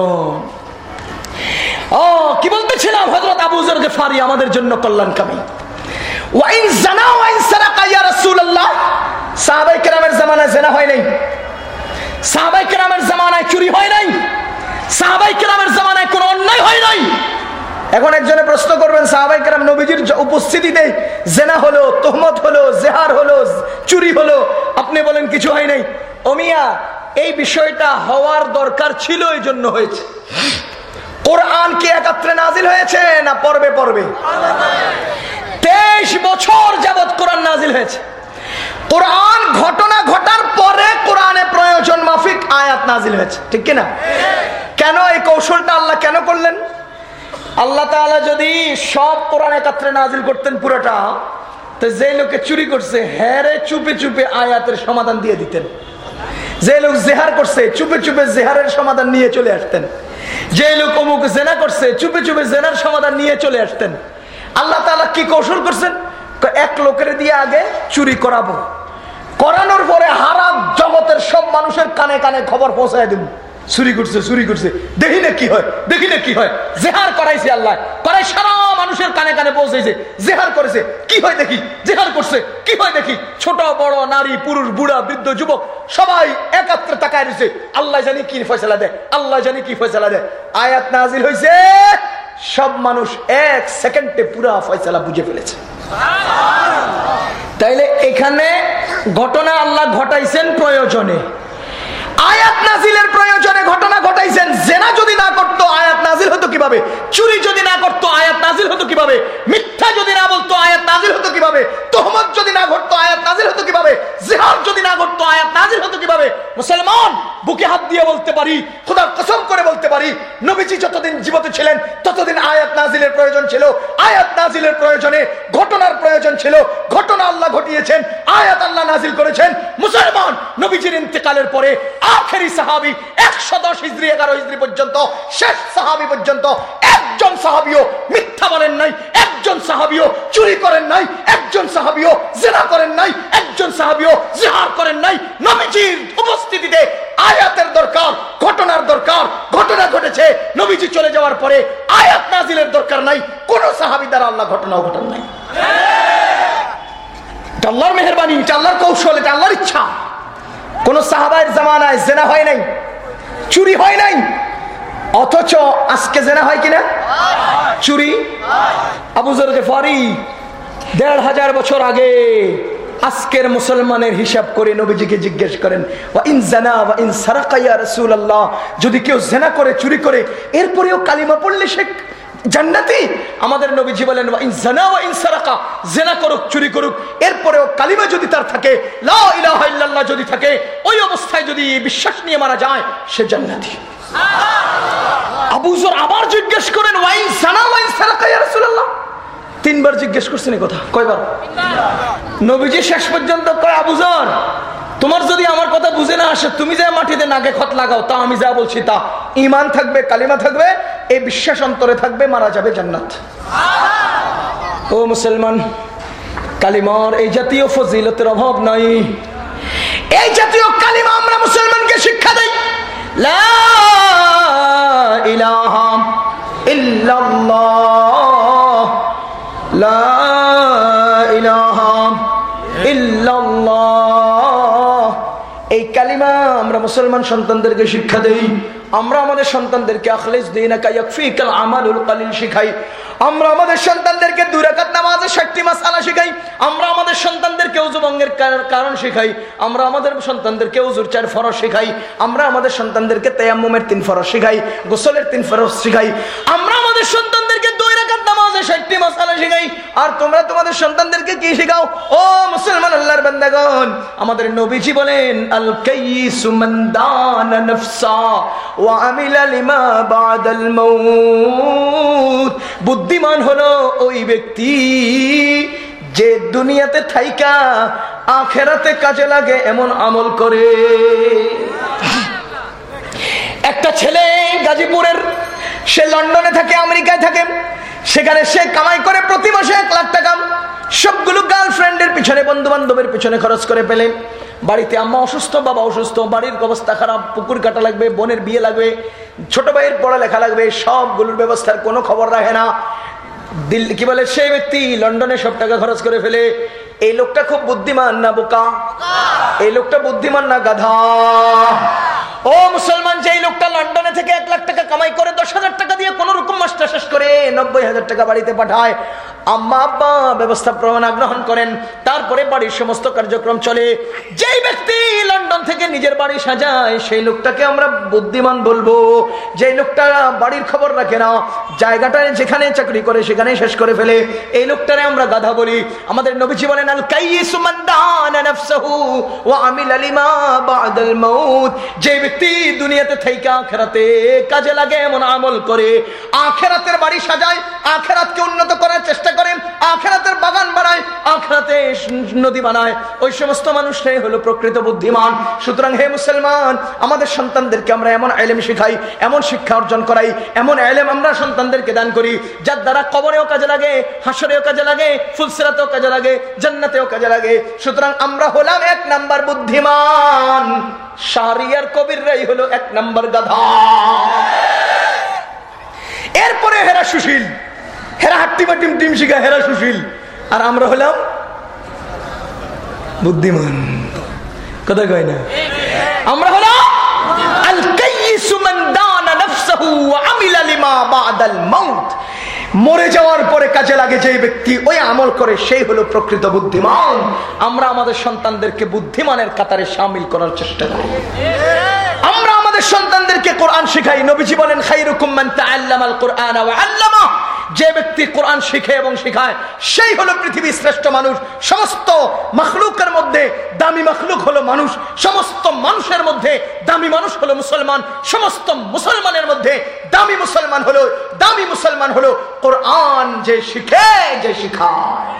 [SPEAKER 1] ও, কি বলতেছিলাম? হজরত আবু ফারি আমাদের জন্য কল্যাণকামী। ওয়াইন জানা ওয়াইন সারাকা ইয়া রাসূলুল্লাহ। সাহাবায়ে কেরামের জামানায় জেনা হয় নাই। সাহাবায়ে কেরামের জামানায় চুরি হয় নাই। সাহাবায়ে কেরামের জামানায় কোনো অন্যায় হয় নাই। এখন একজনে প্রশ্ন করবেন, সাহাবাই কেরাম নবীজির উপস্থিতিতে জেনা হলো, তোহমত হলো, জেহার হলো, চুরি হলো, আপনি বলেন কিছু হয় নাই। অমিয়া এই বিষয়টা হওয়ার দরকার ছিল এই জন্য হয়েছে। কোরআন কি একাত্রে নাজিল হয়েছে না পর্বে পর্বে? তেইশ বছর যাবৎ কোরআন নাজিল হয়েছে। কোরআন ঘটনা ঘটার পরে কোরআনে প্রয়োজন মাফিক আয়াত নাজিল হয়েছে। ঠিক কিনা? কেন এই কৌশলটা আল্লাহ কেন করলেন? আল্লাহ তাআলা যদি সব কোরআন একাত্রে নাজিল করতেন পুরোটা, তো যে লোকে চুরি করছে হ্যারে চুপে চুপে আয়াতের সমাধান দিয়ে দিতেন। যে লোক জেহার করছে, চুপে চুপে জেহারের সমাধান নিয়ে চলে আসতেন। যে লোক অমুক জেনা করছে, চুপে চুপে জেনার সমাধান নিয়ে চলে আসতেন। আল্লাহ তালা কি কৌশল করছেন? এক লোকের দিয়ে আগে চুরি করাবো। করানোর পরে হারাম জগতের সব মানুষের কানে কানে খবর পৌঁছায় দেবো। চুরি করছে চুরি করছে। দেখি না কি হয়, দেখি না কি হয়। জেহার করাইছে আল্লাহ। করাই সারা মানুষের কানে কানে পৌঁছেছে জেহার করেছে। কি হয় দেখি? জেহার করছে। কি হয় দেখি? ছোট, বড়, নারী, পুরুষ, বুড়া, বৃদ্ধ, যুবক, সবাই একাত্রে তাকায় রয়েছে। আল্লাহ জানি কি ফয়সলা দেয়। আল্লাহ জানি কি ফয়সলা দেয়। আয়াত নাজিল হয়েছে সব মানুষ এক সেকেন্ডে পুরা ফয়সলা বুঝে ফেলেছে। তাইলে এখানে ঘটনা আল্লাহ ঘটাইছেন প্রয়োজনে। আয়াত নাজিলের প্রয়োজনে ঘটনা ঘটাইছেন, জেনা যদি না করতো আয়াত নাজিল হতো কীভাবে? চুরি যদি না করতো আয়াত নাজিল হতো কীভাবে? মিথ্যা যদি না বলতো আয়াত নাজিল হতো কীভাবে? তোহমত যদি না ঘটতো আয়াত নাজিল হতো কীভাবে? জেহাদ যদি না ঘটতো আয়াত নাজিল হতো কীভাবে? মুসলমান, বুকে হাত দিয়ে বলতে পারি, খোদার কসম করে বলতে পারি, নবীজি যতদিন জীবিত ছিলেন, ততদিন আয়াত নাজিলের প্রয়োজন ছিল। আয়াত নাজিলের প্রয়োজনে, ঘটনার প্রয়োজন ছিল, ঘটনা আল্লাহ ঘটিয়েছেন, আয়াত আল্লাহ নাজিল করেছেন। মুসলমান নবীজির ইন্তেকালের পরে আখেরি সাহাবি, একশো দশ হিজড়ি এগারো হিজড়ি পর্যন্ত, শেষ সাহাবি পর্যন্ত একজন সাহাবিও মিথ্যা বলেন নাই, একজন সাহাবিও চুরি করেন নাই, একজন সাহাবিও জেনা করেন নাই, একজন সাহাবিও জেহার করেন নাই। নবীজির উপস্থিতিতে আয়াতের দরকার, ঘটনার দরকার, ঘটনা ঘটেছে। নবীজি চলে যাওয়ার পরে আয়াত নাজিলের দরকার নাই, কোন সাহাবি দ্বারা আল্লাহ ঘটনাও ঘটান নাই। আল্লাহর মেহরবানি, এটা আল্লাহর কৌশল, এটা আল্লাহর ইচ্ছা। কোন সাহাবায়ের জামানায় জেনা হয় নাই, চুরি হয় নাই, অথচ আজকে জেনা হয় কিনা? চুরি? আবুজর গেফারি দেড় হাজার বছর আগে আজকের মুসলমানের হিসাব করে নবীজিকে জিজ্ঞেস করেন যদি কেউ জেনা করে, চুরি করে, এরপরেও কালিমা পড়লে সে জান্নাতি। আমাদের নবীজি বলেন জানা ওয়া ইনসারাকা জেনা করুক চুরি করুক। এরপরেও কালিমা যদি তার থাকে লা ইলাহা ইল্লাল্লাহ যদি থাকে ওই অবস্থায় যদি বিশ্বাস নিয়ে মারা যায় সে জান্নাতি। আবুজর আবার জিজ্ঞেস করেন ওয়াইন সানা ওয়াইন সারাকা ইয়া রাসূলুল্লাহ? তিনবার জিজ্ঞেস করছেন এই কথা। কয়বার? নবীজি শেষ পর্যন্ত কয় আবুজর তোমার যদি আমার কথা বুঝে না আসে, তুমি যা মাটিতে নাকে খত লাগাও, তা আমি যা বলছি তা ইমান থাকবে, কালিমা থাকবে, এই বিশ্বাস অন্তরে থাকবে, মারা যাবে জান্নাত। ও মুসলমান, কালিমার এই জাতীয় ফজিলতের অভাব নাই। এই জাতীয় কালিমা আমরা মুসলমানকে শিক্ষা দেই। লা ইলাহা কালিমা, আমরা মুসলমান সন্তানদেরকে শিক্ষা দেই। আমরা আমাদের সন্তানদেরকে আখলেস দিই না কায়াকফিকাল আমালুল কালিল শিখাই। আমরা আমাদের সন্তানদেরকে দুরাকাত নামাজের ষাটটি মাসালা শিখাই। আমরা আমাদের সন্তানদেরকে উজুবঙ্গের কারণ শিখাই। আমরা আমাদের সন্তানদেরকে উজুর চার ফরজ শিখাই। আমরা আমাদের সন্তানদেরকে তেয়াম্মুমের তিন ফরজ শিখাই। গোসলের তিন ফরজ শিখাই। আমরা আমাদের সন্তানদেরকে দুই রাকাত ষাটটি মাসালা শিখাই। আর তোমরা তোমাদের সন্তানদেরকে কি শিখাও? ও মুসলমান আল্লাহর বান্দাগণ, আমাদের নবীজি বলেন আল কাইসু মান দানা নাফসা ওয়া আমিলা লিমা বাদাল মাউত। বুদ্ধিমান হলো ওই ব্যক্তি যে দুনিয়াতে থাইকা আখেরাতে কাজে লাগে এমন আমল করে। একটা ছেলে গাজীপুরের, সে লন্ডনে থাকে, আমেরিকায় থাকে। সেখানে সে কামাই করে প্রতি মাসে এক লাখ টাকা। সবগুলো গার্লফ্রেন্ডের পিছনে বন্ধু বান্ধবের পিছনে খরচ করে পেলেন বাড়িতে আম্মা অসুস্থ, বাবা অসুস্থ, বাড়ির অবস্থা খারাপ, পুকুর কাটা লাগবে, বোনের বিয়ে লাগবে, ছোট ভাইয়ের পড়ালেখা লাগবে, সবগুলোর ব্যবস্থার কোনো খবর রাখে না। দিল্লি কি বলে, সেই ব্যক্তি লন্ডনে সব টাকা খরচ করে ফেলে। এই লোকটা খুব বুদ্ধিমান না বোকা? এই লোকটা বুদ্ধিমান না গাধা? ও মুসলমান যে লোকটা লন্ডনে থেকে এক লাখ টাকা কামাই করে দশ হাজার টাকা দিয়ে কোন রকম মাস্টার শেষ করে নব্বই হাজার টাকা বাড়িতে পাঠায় আম্মা আব্বা ব্যবস্থা প্রমাণা গ্রহণ করেন, তারপরে বাড়ির সমস্ত কার্যক্রম চলে। যেই ব্যক্তি লন্ডন থেকে নিজের বাড়ি সাজায়, সেই লোকটাকে আমরা বুদ্ধিমান বলব। যে লোকটা বাড়ির খবর রাখে না জায়গাটা যেখানে চাকরি করে সেখানে শেষ করে ফেলে। এই লোকটারে আমরা গাধা বলি। আমাদের নবীজি বলেন আল ওয়া আমিলা লিমা বাদাল মাউত। যে ব্যক্তি দুনিয়াতে থাইকা আখিরাতে কাজে লাগে, এমন আমল করে, আখিরাতের বাড়ি সাজায়, আখিরাতকে উন্নত করার চেষ্টা করে আখিরাতের বাগান বানায়, আখিরাতে নদী বানায়। ওই সমস্ত মানুষটাই হলো প্রকৃত বুদ্ধিমান। সুতরাং হে মুসলমান, আমাদের সন্তানদেরকে আমরা এমন এলেম শিখাই, এমন শিক্ষা অর্জন করাই, এমন এলেম আমরা সন্তানদেরকে দান করি, যার দ্বারা কবরেও কাজে লাগে, হাসরেও কাজে লাগে, ফুলসিরাতেও কাজে লাগে, জান্নাতেও কাজে লাগে। সুতরাং আমরা হলাম এক নাম্বার বুদ্ধিমান। শাহরিয়ার কবিররাই হলো এক নাম্বার গাধা। এরপরে হেরা সুশীল। হেরা হাট্টি বাটিম টিম শিখা, হেরা সুশীল। আর আমরা হলাম বুদ্ধিমান। কথা কয় না? আমরা হলাম মরে যাওয়ার পরে কাজে লাগে যে ব্যক্তি ওই আমল করে, সেই হলো প্রকৃত বুদ্ধিমান। আমরা আমাদের সন্তানদেরকে বুদ্ধিমানের কাতারে সামিল করার চেষ্টা করি। আমরা আমাদের সন্তানদেরকে কোরআন শেখাই। নবীজি বলেন খাইরুকুম মান তাআল্লামাল কুরআনা আল্লামা যে ব্যক্তি কোরআন শিখে এবং শিখায়, সেই হলো পৃথিবীর শ্রেষ্ঠ মানুষ। সমস্ত মখলুকের মধ্যে দামি মখলুক হলো মানুষ। সমস্ত মানুষের মধ্যে দামি মানুষ হলো মুসলমান। সমস্ত মুসলমানের মধ্যে দামি মুসলমান হলো, দামি মুসলমান হলো কোরআন যে শিখে, যে শিখায়।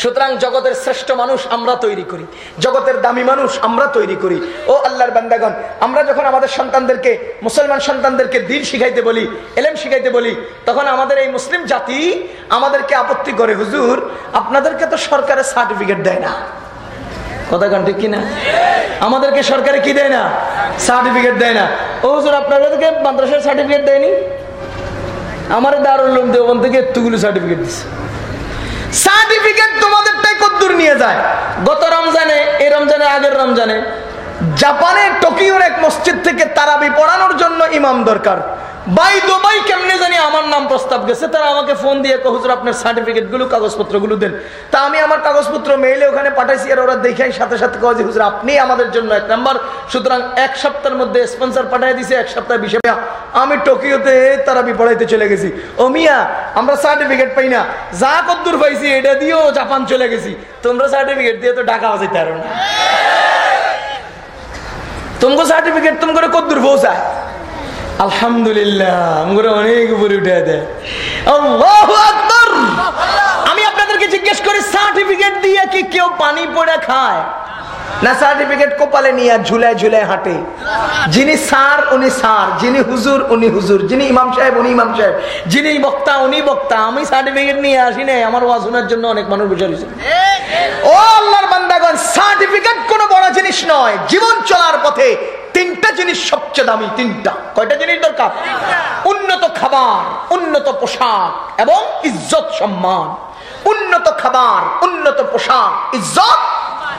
[SPEAKER 1] সুতরাং জগতের শ্রেষ্ঠ মানুষ আমরা তৈরি করি। জগতের দামি মানুষ আমরা তৈরি করি। ও আল্লাহর বান্দাগণ, আমরা যখন আমাদের সন্তানদেরকে, মুসলমান সন্তানদেরকে দিন শিখাইতে বলি, এলেম শিখাইতে বলি, তখন আমাদের এই মুসলিম জাতি আমাদেরকে আপত্তি করে, হুজুর, আপনাদেরকে তো সরকারের সার্টিফিকেট দেয় না। কথা গান ঠিক কিনা? আমাদেরকে সরকারে কি দেয় না? সার্টিফিকেট দেয় না। ও হুজুর, আপনাদেরকে মাদ্রাসার সার্টিফিকেট দেয়নি? আমার দারুল দেওবন থেকে এতগুলো সার্টিফিকেট দিচ্ছে সার্টিফিকেট তোমাদেরটাই কদ্দুর নিয়ে যায়। গত রমজানে, এই রমজানে, আগের রমজানে, জাপানের টোকিওর এক মসজিদ থেকে তারাবি পড়ানোর জন্য ইমাম দরকার। তারা আমি টোকিওতে তারা পড়াইতে চলে গেছি। ও মিয়া, আমরা সার্টিফিকেট পাই না। যা কদ্দুর পাইছি, এটা দিয়েও জাপান চলে গেছি। তোমরা সার্টিফিকেট দিয়ে তো টাকা বাজাইতে পারো না। তোমাকে সার্টিফিকেট তুমি করে কদ্দুর পৌঁছায়। আলহামদুলিল্লাহ অনেক উঠে আমি আপনাদেরকে জিজ্ঞেস করি সার্টিফিকেট দিয়ে কি কেউ পানি পড়ে খায়? না সার্টিফিকেট কোপালে নিয়ে ঝুলায় ঝুলায় হাঁটে। যিনি সার উনি সার যিনি হুজুর, উনি হুজুর, যিনি ইমাম সাহেব, উনি ইমাম সাহেব, যিনি বক্তা, উনি বক্তা। আমি সার্টিফিকেট নিয়ে আসি নাই, আমার ওয়াজুনের জন্য অনেক মানুষ বসে রয়েছে। ও আল্লাহর বান্দাগণ সার্টিফিকেট কোনো বড় জিনিস নয়, জীবন চলার পথে তিনটা জিনিস সবচেয়ে দামি তিনটা। কয়টা জিনিস দরকার? উন্নত খাবার উন্নত পোশাক এবং ইজ্জত সম্মান। উন্নত খাবার উন্নত পোশাক ইজ্জত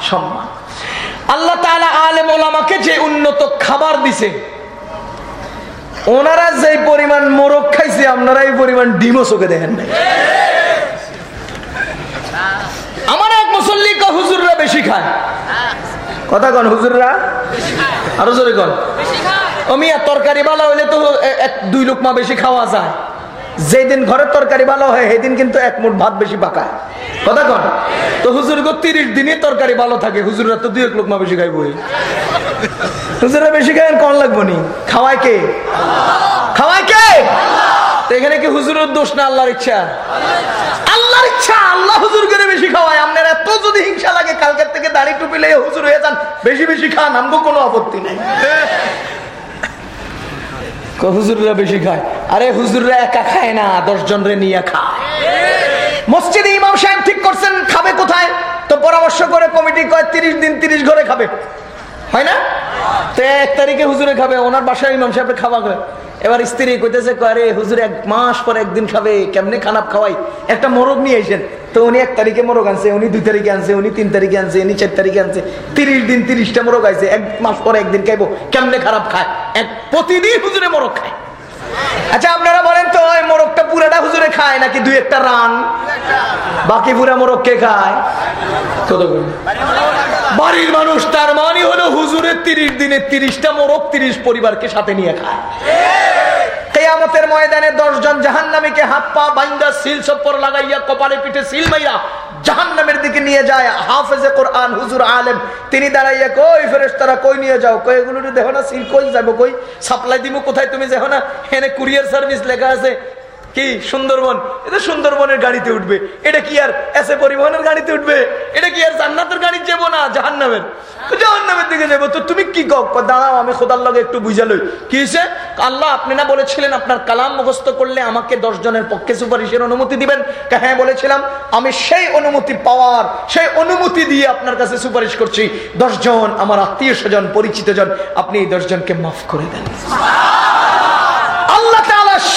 [SPEAKER 1] সম্মান। আল্লাহ তালা আলেম ওলামাকে যে উন্নত খাবার দিছে ওনারা যে পরিমাণ মোরগ খাইছে আপনারা এই পরিমাণ ডিমও চোখে দেখেন নাই। আমার এক মুসল্লি হুজুররা বেশি খায়। কথা কন, হুজুররা? আরও জোরে কন। ও মিয়া, তরকারি ভালো হইলে তো এক, দুই লোকমা বেশি খাওয়া যায়। যেদিন ঘরের তরকারি ভালো হয়, সেদিন কিন্তু এক মুঠ ভাত বেশি পাকায় কথা কন। তো হুজুর গো তিরিশ দিনে তরকারি ভালো থাকে। হুজুররা তো দুই এক লোকমা বেশি খাইব হুজুরা বেশি খায় কন লাগবো নি? খাওয়ায় কে? খাওয়ায় কে? এখানে কি হুজুরের দোষ না আল্লাহর ইচ্ছা? আল্লাহর ইচ্ছা, আল্লাহ হুজুর করে বেশি খাওয়ায়। আপনার এত যদি হিংসা লাগে, কালকের থেকে দাড়ি টুপি লেগে হুজুর হয়ে যান, বেশি বেশি খান, আমগো কোনো আপত্তি নাই। হুজুররা বেশি খায়। আরে হুজুররা একা খায় না দশ জন রে নিয়ে খায়। মসজিদে ইমাম সাহেব ঠিক করছেন, খাবে কোথায়? তো পরামর্শ করে কমিটি কয়, তিরিশ দিন তিরিশ ঘরে খাবে। হয় না? তো এক তারিখে হুজুরে খাবে, ওনার বাসায় ইমাম সাহেবের খাওয়া খাবে এবার স্ত্রী কইতেছে আরে, হুজুর, এক মাস পরে একদিন খাবে, কেমনে খানাপ খাওয়াই? একটা মোরগ নিয়ে আসেন তো উনি এক তারিখে মোরগ আনছে, উনি দুই তারিখে আনছে, উনি তিন তারিখে আনছে, উনি চার তারিখে আনছে। তিরিশ দিন তিরিশটা মোরগ আইছে, এক মাস পরে একদিন খাইবো, কেমনে খারাপ খায়? এক, প্রতিদিন হুজুরে মোরগ খায়। আচ্ছা আপনারা বলেন তো, এই মোরগটা পুরাটা হুজুরে খায় নাকি দুই একটা রান? বাকি পুরা মোরগ কে খায়? বাড়ির মানুষ, তার মানে হলো হুজুরের তিরিশ দিনে তিরিশটা মোরগ তিরিশ পরিবারকে সাথে নিয়ে খায়। কেয়ামতের ময়দানে দশজন জাহান নামীকে হাত পা বাইন্দা, সিল সপ্পর লাগাইয়া, কপালে পিঠে সিল মাইয়া জাহান নামের দিকে নিয়ে যায়। হাফেজে কোরআন, হুজুর আলেম, তিনি দাঁড়াইয়া কই ফেরেস তারা কই নিয়ে যাও? কই এগুলো দেখো না সিল কই যাব কই? সাপ্লাই দিব কোথায় তুমি দেখো না? এনে কুরিয়ার সার্ভিস লেখা আছে। কি? সুন্দরবন? এটা সুন্দরবনের গাড়িতে উঠবে। এটা কি আর এসে পরিবহনের গাড়িতে উঠবে? এটা কি আর জান্নাতের গাড়ি? যাব না, জাহান্নামের। জাহান্নামের দিকে যাব। তো তুমি কি দাঁড়াও, আমি খোদার লগে একটু বুঝালই কি হয়েছে আল্লাহ, আপনি না বলেছিলেন আপনার কালাম মুখস্থ করলে আমাকে দশ জনের পক্ষে সুপারিশের অনুমতি দিবেন? হ্যাঁ বলেছিলাম। আমি সেই অনুমতি পাওয়ার, সেই অনুমতি দিয়ে আপনার কাছে সুপারিশ করছি। দশজন আমার আত্মীয় স্বজন, পরিচিত জন, আপনি এই দশজনকে মাফ করে দেন।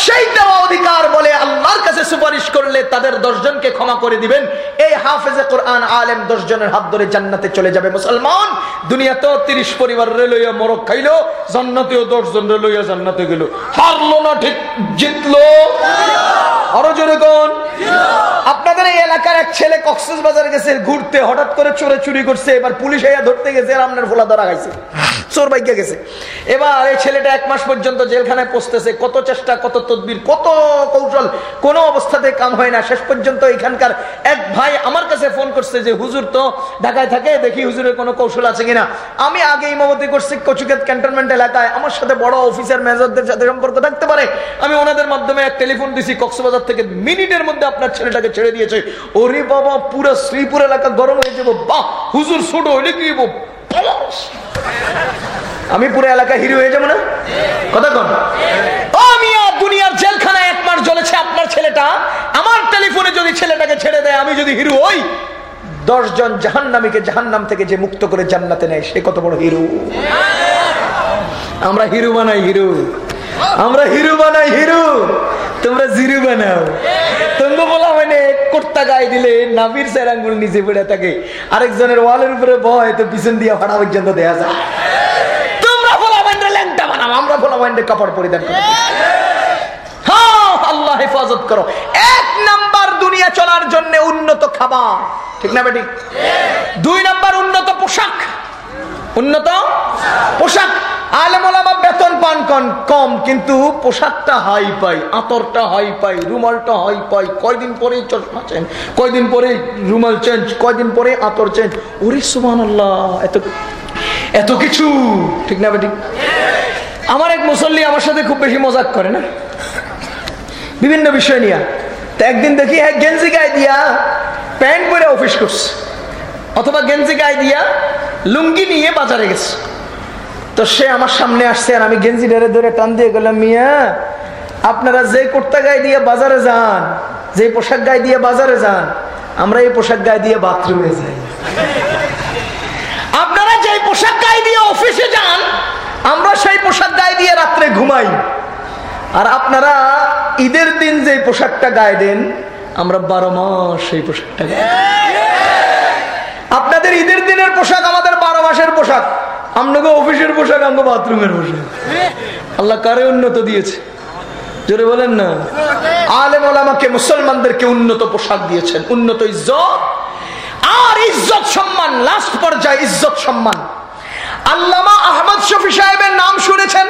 [SPEAKER 1] সেই দেওয়া অধিকার বলে আল্লাহর কাছে সুপারিশ করলে তাদের দশজনকে ক্ষমা করে দিবেন। এই হাফেজে কোরআন আলেম দশজনের হাত ধরে জান্নাতে চলে যাবে। মুসলমান দুনিয়াতেও তিরিশ পরিবার রেলইয়া মরক খাইলো, জান্নাতেও দশজন রেলইয়া জান্নাতে গেল। হারলো না, ঠিক জিতলো? কোন? আপনাদের এই এলাকার এক ছেলে কক্সেস বাজার গেছে, ঘুরতে হঠাৎ করে চোরে চুরি করছে, এবার পুলিশ ধরতে গেছে আপনার ফোলা ধরা চোর বাইকে গেছে। এবার এই ছেলেটা এক মাস পর্যন্ত জেলখানায় পৌঁছতেছে। কত চেষ্টা, কত তদবির, কত কৌশল, কোন অবস্থাতে কাম হয় না। শেষ পর্যন্ত এখানকার এক ভাই আমার কাছে ফোন করছে যে, হুজুর তো ঢাকায় থাকে, দেখি হুজুরের কোনো কৌশল আছে কিনা? আমি আগে ইমামতি করছি কচুকেত ক্যান্টনমেন্ট এলাকায়। আমার সাথে বড় অফিসার মেজরদের সাথে সম্পর্ক থাকতে পারে। আমি ওনাদের মাধ্যমে এক টেলিফোন দিছি, কক্সবাজার থেকে মিনিটের মধ্যে আপনার ছেলেটাকে ছেড়ে দিয়েছে। ওরে বাবা, পুরো শ্রীপুর এলাকা গরম হয়ে যাব। বাহ, হুজুর ছোট হইলে কি আমি পুরো এলাকা হিরো হয়ে যাব না কথা কন ও মিয়া দুনিয়ার জেলখানায় এক মাস জ্বলেছে আপনার ছেলেটা আমার টেলিফোনে যদি ছেলেটাকে ছেড়ে দেয় আমি যদি হিরো হই দশ জন জাহান্নামীকে জাহান্নাম থেকে যে মুক্ত করে জান্নাতে নেয়, সে কত বড় হিরো? আমরা হিরো বানাই হিরো। আমরা হিরো বানাই হিরো। তোমরা জিরু বানাও। তোমরা বলা মানে গায়ে দিলে স্যার আঙ্গুল নিচে পড়ে থাকে। আরেকজনের ওয়ালের উপরে বয়, তো পিছন দিয়ে ফাড়া পর্যন্ত দেয়া যায়। তোমরা বলা মানে ল্যাংটা বানাও। আমরা বলা মানে কাপড় পরিধান করো। হ্যাঁ আল্লাহ হেফাজত করো। চলার জন্য উন্নত খাবার। ঠিক না বেটি? দুই নাম্বার উন্নত পোশাক। উন্নত পোশাক। আলেমা বেতন পান কন কম, কিন্তু পোশাকটা হাই পাই, আতরটা হাই পাই, রুমালটা হাই পাই। কয়দিন পরে চশমা চেঞ্জ কয়দিন পরে রুমাল চেঞ্জ কয়দিন পরে আতর চেঞ্জ ওরে সুমান আল্লাহ এত এত কিছু, ঠিক না বেটি? আমার এক মুসল্লি আমার সাথে খুব বেশি মজাক করে না? বিভিন্ন বিষয় নিয়ে। তা একদিন দেখি হ্যাঁ গেঞ্জি গায়ে দিয়া প্যান্ট পরে অফিস করছে। অথবা গেঞ্জি গায়ে দিয়া লুঙ্গি নিয়ে বাজারে গেছে। তো সে আমার সামনে আসছে আর আমি গেঞ্জি ধরে ধরে টান দিয়ে গেলাম মিয়া, আপনারা যে কুর্তা গায়ে দিয়ে বাজারে যান, যে পোশাক গায়ে দিয়ে বাজারে যান, আমরা এই পোশাক গায়ে দিয়ে বাথরুমে যাই। আপনারা যে পোশাক গায়ে দিয়ে অফিসে যান, আমরা সেই পোশাক গায়ে দিয়ে রাত্রে ঘুমাই। আর আপনারা ঈদের দিন যে পোশাকটা গায়ে দেন, আমরা বারো মাস সেই পোশাকটা আপনাদের ঈদের দিনের পোশাক আমাদের বারো মাসের পোশাক। আপনাকে অফিসের পোশাক আমাকে বাথরুমের পোশাক। আল্লাহ কারে উন্নত দিয়েছে? জোরে বলেন না। আলেম আমাকে মুসলমানদেরকে উন্নত পোশাক দিয়েছেন, উন্নত ইজ্জত। আর ইজ্জত সম্মান, লাস্ট পর্যায়ে ইজ্জত সম্মান। আল্লামা আহমদ শফি সাহেবের নাম শুনেছেন?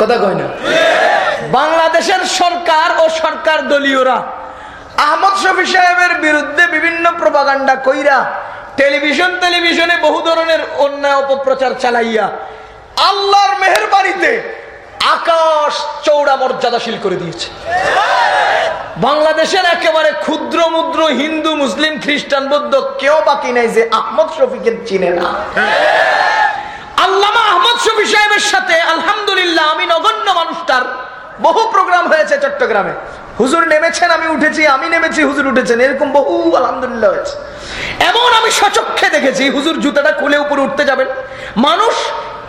[SPEAKER 1] কথা কয় না? বাংলাদেশের সরকার ও সরকার দলীয়রা আহমদ শফি সাহেবের বিরুদ্ধে বিভিন্ন প্রবাগান্ডা কইরা টেলিভিশন টেলিভিশনে বহু ধরনের অন্যায় অপপ্রচার চালাইয়া আল্লাহর মেহরবানিতে আকাশ চৌড়া মর্যাদাশীল করে দিয়েছে। বাংলাদেশের একেবারে ক্ষুদ্র মুদ্র হিন্দু, মুসলিম, খ্রিস্টান, বৌদ্ধ কেউ বাকি নাই যে আহমদ শফিকে চিনে না। আল্লামা আহমদ সাথে আলহামদুলিল্লাহ আমি বহু প্রোগ্রাম হয়েছে চট্টগ্রামে। হুজুর নেমেছেন, আমি উঠেছি, আমি নেমেছি, হুজুর উঠেছেন, এরকম বহু আলহামদুলিল্লাহ হয়েছে। এমন আমি দেখেছি, হুজুর উপরে উঠতে যাবেন। মানুষ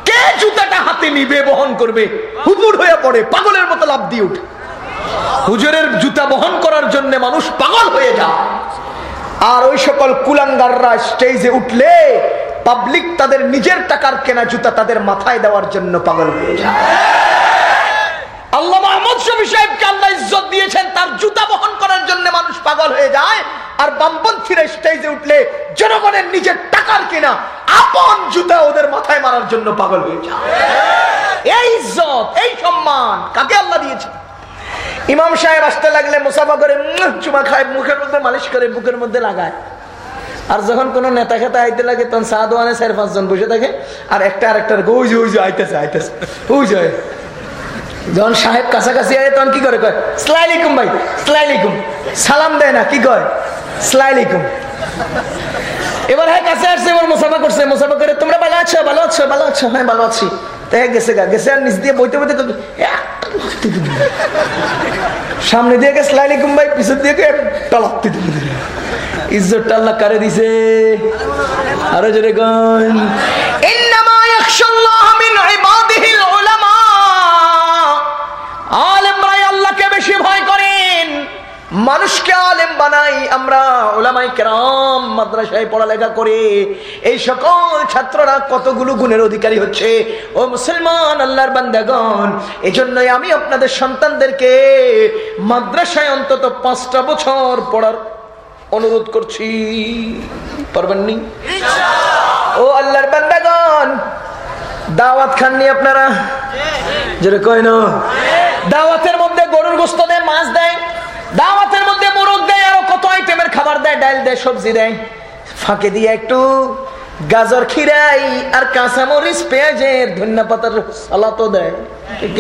[SPEAKER 1] কে জুতাটা হাতে নিবে, বহন করবে? হুপুর হয়ে পড়ে, পাগলের মতো লাভ দিয়ে উঠে। হুজুরের জুতা বহন করার জন্য মানুষ পাগল হয়ে যায়। আর ওই সকল কুলাঙ্গাররা স্টেজে উঠলে পাবলিক তাদের নিজের টাকার কেনা জুতা তাদের মাথায় দেওয়ার জন্য পাগল হয়ে যায়। আল্লাহ মাহমুদ শফি সাহেবকে আল্লাহ ইজ্জত দিয়েছেন, তার জুতা বহন করার জন্য মানুষ পাগল হয়ে যায়। আর বামপন্থীরা স্টেজে উঠলে জনগণের নিজের টাকার আপন জুতা ওদের মাথায় মারার জন্য পাগল হয়ে যায়। এই ইজ্জত, এই সম্মান কাকে আল্লাহ দিয়েছে ইমাম সাহেব আসতে লাগলে মুসাফা করে চুমা খায়, মুখের মধ্যে মালিশ করে, বুকের মধ্যে লাগায়। আর যখন কোন নেতা খেতা আইতে লাগে, তখন সাদওয়ানে চার পাঁচজন বসে থাকে, আর একটা আরেকটার ওই যে, ওই আইতেছে আইতেছে। ওই যে। যখন সাহেব কাছাকাছি আয়, তখন কি করে? কয় সালাইকুম ভাই সালাইকুম সালাম দেয় না, কি কয়? সালাইকুম এবার হ্যাঁ কাছে আসছে, এবার মুসাফা করছে। মুসাফা করে, তোমরা ভালো আছো? ভালো আছো? ভালো আছো? হ্যাঁ ভালো আছি। তো হ্যাঁ গেছে গা, গেছে আর নিচ দিয়ে বইতে বইতে। সামনে দিয়ে গেছে সালাইকুম ভাই, পিছন দিয়ে দিল। ইজ্জতটা আল্লাহ কারে দিছে? আরও জোরে আলেমরাই আল্লাহকে বেশি ভয় করেন। মানুষকে আলেম বানাই আমরা ওলামাই কেরাম মাদ্রাসায় পড়ালেখা করে। এই সকল ছাত্ররা কতগুলো গুণের অধিকারী হচ্ছে? ও মুসলমান, আল্লাহর বান্দাগণ এই জন্যই আমি আপনাদের সন্তানদেরকে মাদ্রাসায় অন্তত পাঁচটা বছর পড়ার অনুরোধ করছি। পারবেন নি ও আল্লাহর বান্দাগণ, দাওয়াত খাননি আপনারা? যেটা কয় না। দাওয়াতের মধ্যে গরুর গোস্ত দেয়, মাছ দেয়। দাওয়াতের মধ্যে মোরগ দেয়, আরও কত আইটেমের খাবার দেয়, ডাল দেয়, সবজি দেয়। ফাঁকে দিয়ে একটু গাজর খিরাই আর কাঁচামরিচ পেঁয়াজের ধন্যা পাতার সালাতো দেয়। ঠিক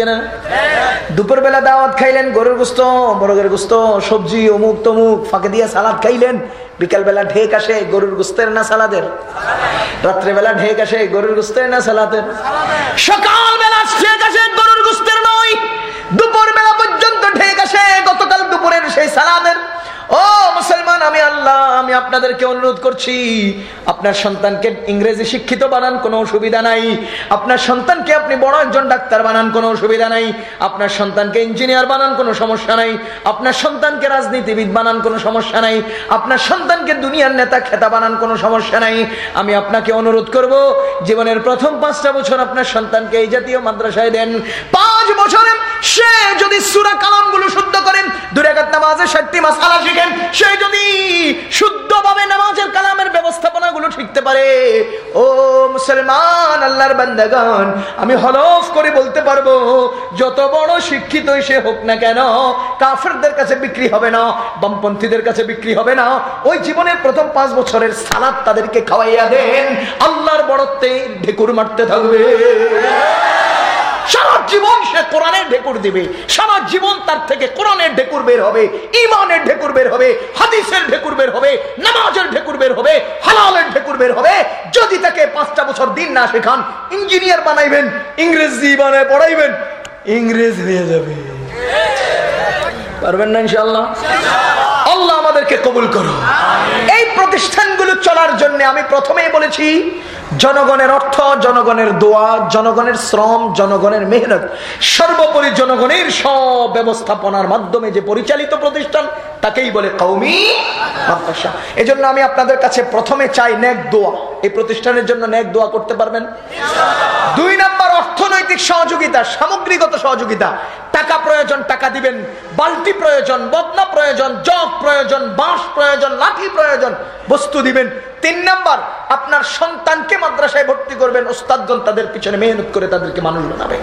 [SPEAKER 1] দুপুর বেলা দাওয়াত খাইলেন গরুর গোস্ত বরগের গোস্ত, সবজি, অমুক তমুক, ফাঁকে দিয়ে সালাদ খাইলেন। বিকাল বেলা ঢেক আসে গরুর গোস্তের না সালাদের? রাত্রে বেলা ঢেক আসে গরুর গোস্তের না সালাদের? সকাল বেলা ঢেক আসে গরুর গোস্তের নয়। দুপুর বেলা পর্যন্ত ঢেক আসে, গতকাল দুপুরের সেই সালাদের। আমি আপনাদেরকে অনুরোধ করছি, আপনার সন্তানকে ইংরেজি শিক্ষিত বানান, কোনো অসুবিধা নাই। আপনার সন্তানকে আপনি বড় একজন ডাক্তার বানান, কোনো অসুবিধা নাই। আপনার সন্তানকে ইঞ্জিনিয়ার বানান, কোনো সমস্যা নাই। আপনার সন্তানকে রাজনীতিবিদ বানান, কোনো সমস্যা নাই। আপনার সন্তানকে দুনিয়ার নেতা খেতা বানান, কোনো সমস্যা নাই। আমি আপনাকে অনুরোধ করব, জীবনের প্রথম পাঁচটা বছর আপনার সন্তানকে এই জাতীয় মাদ্রাসায় দেন। পাঁচ বছরে সে যদি সুরা কালামগুলো শুদ্ধ করেন দুরাকাত নামাজে মাসালা শিখেন, সে যদি শুদ্ধভাবে নামাজের কালামের ব্যবস্থাপনা গুলো শিখতে পারে। ও মুসলমান, আল্লাহর বান্দাগান আমি হলফ করে বলতে পারব, যত বড় শিক্ষিত সে হোক না কেন, কাফেরদের কাছে বিক্রি হবে না, বামপন্থীদের কাছে বিক্রি হবে না। ওই জীবনের প্রথম পাঁচ বছরের সালাদ তাদেরকে খাওয়াইয়া দেন, আল্লাহর বড়ত্বে ঢেকুর মারতে থাকবে। সারা জীবন সে কোরআনের ঢেকুর দিবে। সারা জীবন তার থেকে কোরআনের ঢেকুর বের হবে ইমানের ঢেকুর বের হবে, হাদিসের ঢেকুর বের হবে, নামাজের ঢেকুর বের হবে, হালালের ঢেকুর বের হবে। যদি তাকে পাঁচটা বছর দিন না শেখান, ইঞ্জিনিয়ার বানাইবেন, ইংরেজি বানায় পড়াইবেন, ইংরেজ হয়ে যাবে। পারবেন না ইনশাল্লাহ আল্লাহ আমাদেরকে কবুল করো এই প্রতিষ্ঠানগুলো চলার জন্য আমি প্রথমেই বলেছি জনগণের অর্থ জনগণের দোয়া জনগণের শ্রম জনগণের মেহনত সর্বোপরি জনগণের সব ব্যবস্থাপনার মাধ্যমে যে পরিচালিত প্রতিষ্ঠান তাকেই বলে কৌমি মাদ্রাসা। এজন্য আমি আপনাদের কাছে প্রথমে চাই নেক দোয়া। এই প্রতিষ্ঠানের জন্য নেক দোয়া করতে পারবেন? দুই নাম্বার অর্থনৈতিক সহযোগিতা সামগ্রিকত সহযোগিতা। টাকা প্রয়োজন টাকা দিবেন। বালতি প্রয়োজন, বদনা প্রয়োজন, জগ প্রয়োজন, বাঁশ প্রয়োজন, লাঠি প্রয়োজন, বস্তু দিবেন। তিন নাম্বার, আপনার সন্তানকে মাদ্রাসায় ভর্তি করবেন, ওস্তাদগণ তাদের পিছনে মেহনত করে তাদেরকে মানুষ বানাবে।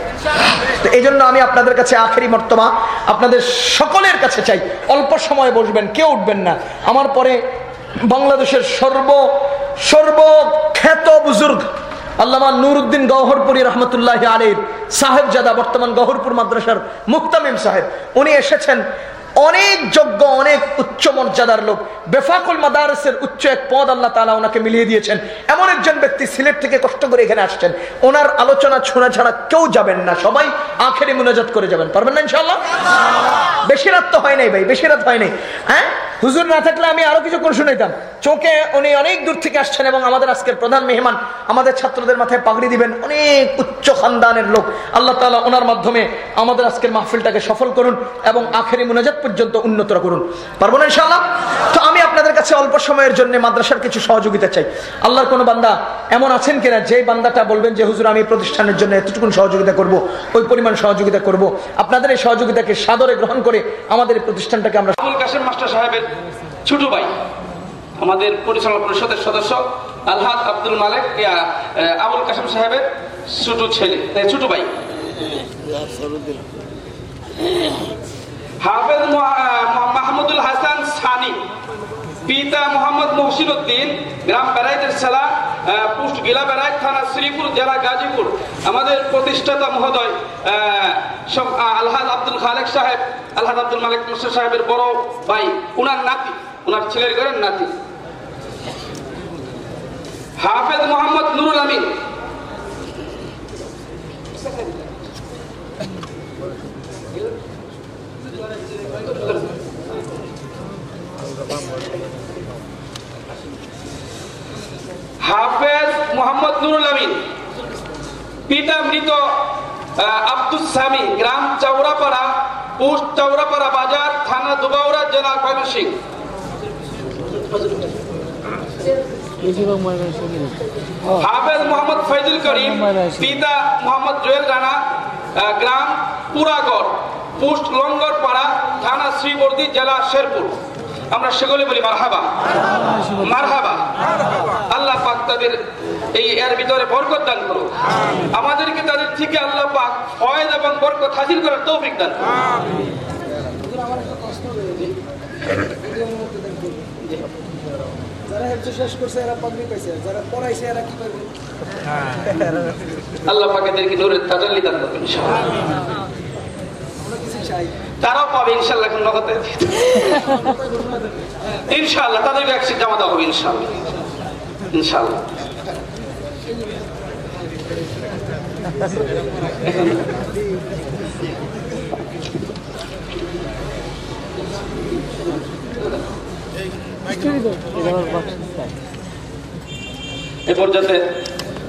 [SPEAKER 1] তো এই জন্য আমি আপনাদের কাছে আখেরি মর্তমা আপনাদের সকলের কাছে চাই, অল্প সময় বসবেন, কেউ উঠবেন না। আমার পরে বাংলাদেশের সর্ব সর্বখ্যাত বুজুর্গ আল্লামা নুরুদ্দিন গহরপুরি রহমতুল্লাহ আলীর সাহেবজাদা, বর্তমান গহরপুর মাদ্রাসার মুক্তামিম সাহেব। উনি এসেছেন অনেক যোগ্য, অনেক উচ্চ মর্যাদার লোক। বেফাকুল মাদারসের উচ্চ এক পদ আল্লাহ তালা ওনাকে মিলিয়ে দিয়েছেন। এমন একজন ব্যক্তি সিলেট থেকে কষ্ট করে এখানে আসছেন। ওনার আলোচনা ছোঁড়া ছাড়া কেউ যাবেন না। সবাই আখেরে মুনাজাত করে যাবেন। পারবেন না ইনশাল্লাহ বেশি রাত তো হয় নাই ভাই, বেশি রাত হয় নাই। হ্যাঁ? হুজুর না থাকলে আমি আরও কিছু কোন শুনাইতাম চোখে উনি অনেক দূর থেকে আসছেন এবং আমাদের আজকের প্রধান মেহমান আমাদের ছাত্রদের মাথায় পাগড়ি দিবেন। অনেক উচ্চ খানদানের লোক। আল্লাহ তালা ওনার মাধ্যমে আমাদের আজকের মাহফিলটাকে সফল করুন এবং আখেরি মুনাজাত পর্যন্ত উন্নতর করুন। পারব না ইনশাআল্লাহ? তো আমি আপনাদের কাছে অল্প সময়ের জন্য মাদ্রাসার কিছু সহযোগিতা চাই। আল্লাহর কোনো বান্দা এমন আছেন কিনা? যে বান্দাটা বলবেন যে, হুজুর, আমি প্রতিষ্ঠানের জন্য এতটুকুন সহযোগিতা করব, ওই পরিমাণ সহযোগিতা করব। আপনাদের এই সহযোগিতাকে সাদরে গ্রহণ করে আমাদের প্রতিষ্ঠানটাকে আমরা
[SPEAKER 2] মাস্টার সাহেবের ছোট ভাই। আমাদের পরিচালনা পরিষদের সদস্য আলহাদ আব্দুল মালেক আবুল কাশেম সাহেবের ছোট ছেলে ছোট ভাই। হাফেজ মাহমুদুল হাসান সানি, পিতা মোহাম্মদ মহসিন উদ্দিন গ্রাম বেড়াইতের সেলা পোস্ট গিলা বেড়াই, থানা শ্রীপুর, জেলা গাজীপুর। আমাদের প্রতিষ্ঠাতা মহোদয় আলহাদ আব্দুল খালেক সাহেব, আলহাদ আব্দুল মালিক মুসা সাহেবের বড় ভাই, উনার নাতি। উনার ছেলের ঘরের নাতি। হাফেজ মোহাম্মদ নুরুল আমিন। হাফেজ মোহাম্মদ নুরুল আমিন। পিতা মৃত আহ, আব্দুস সামি গ্রাম চাউরাপাড়া পোস্ট চাউরাপাড়া বাজার থানা দুবাউরা জেলা ময়মনসিংহ হাফেজ মোহাম্মদ ফৈজুল করিম, পিতা মোহাম্মদ জুয়েল রানা গ্রাম পুরাগড়, পোস্ট লঙ্গর পাড়া থানা শ্রীবর্দী, জেলা শেরপুর। আমরা সেগুলি বলি মারহাবা। মারহাবা। আল্লাহ পাক তাদের এই এর ভিতরে বরকত দান করো আমাদেরকে তাদের থেকে আল্লাহ পাক ফয়েজ এবং বরকত হাসিল করার তৌফিক দান করো।
[SPEAKER 3] যারা হেফজ শেষ করছে এরা পাগড়ি পাইছে। যারা পড়াইছে এরা কি পাইবে?
[SPEAKER 2] আল্লাহ পাক নূরের তাজাল্লি দান করবেন ইনশাআল্লাহ।
[SPEAKER 3] আমরা কিছু চাই।
[SPEAKER 2] তারাও পাবে ইনশাল্লাহ এখন নগদে। ইনশাল্লাহ তাদেরকে একসাথে জামা দেওয়া হবে ইনশাল্লাহ ইনশাল্লাহ এ পর্যায়ে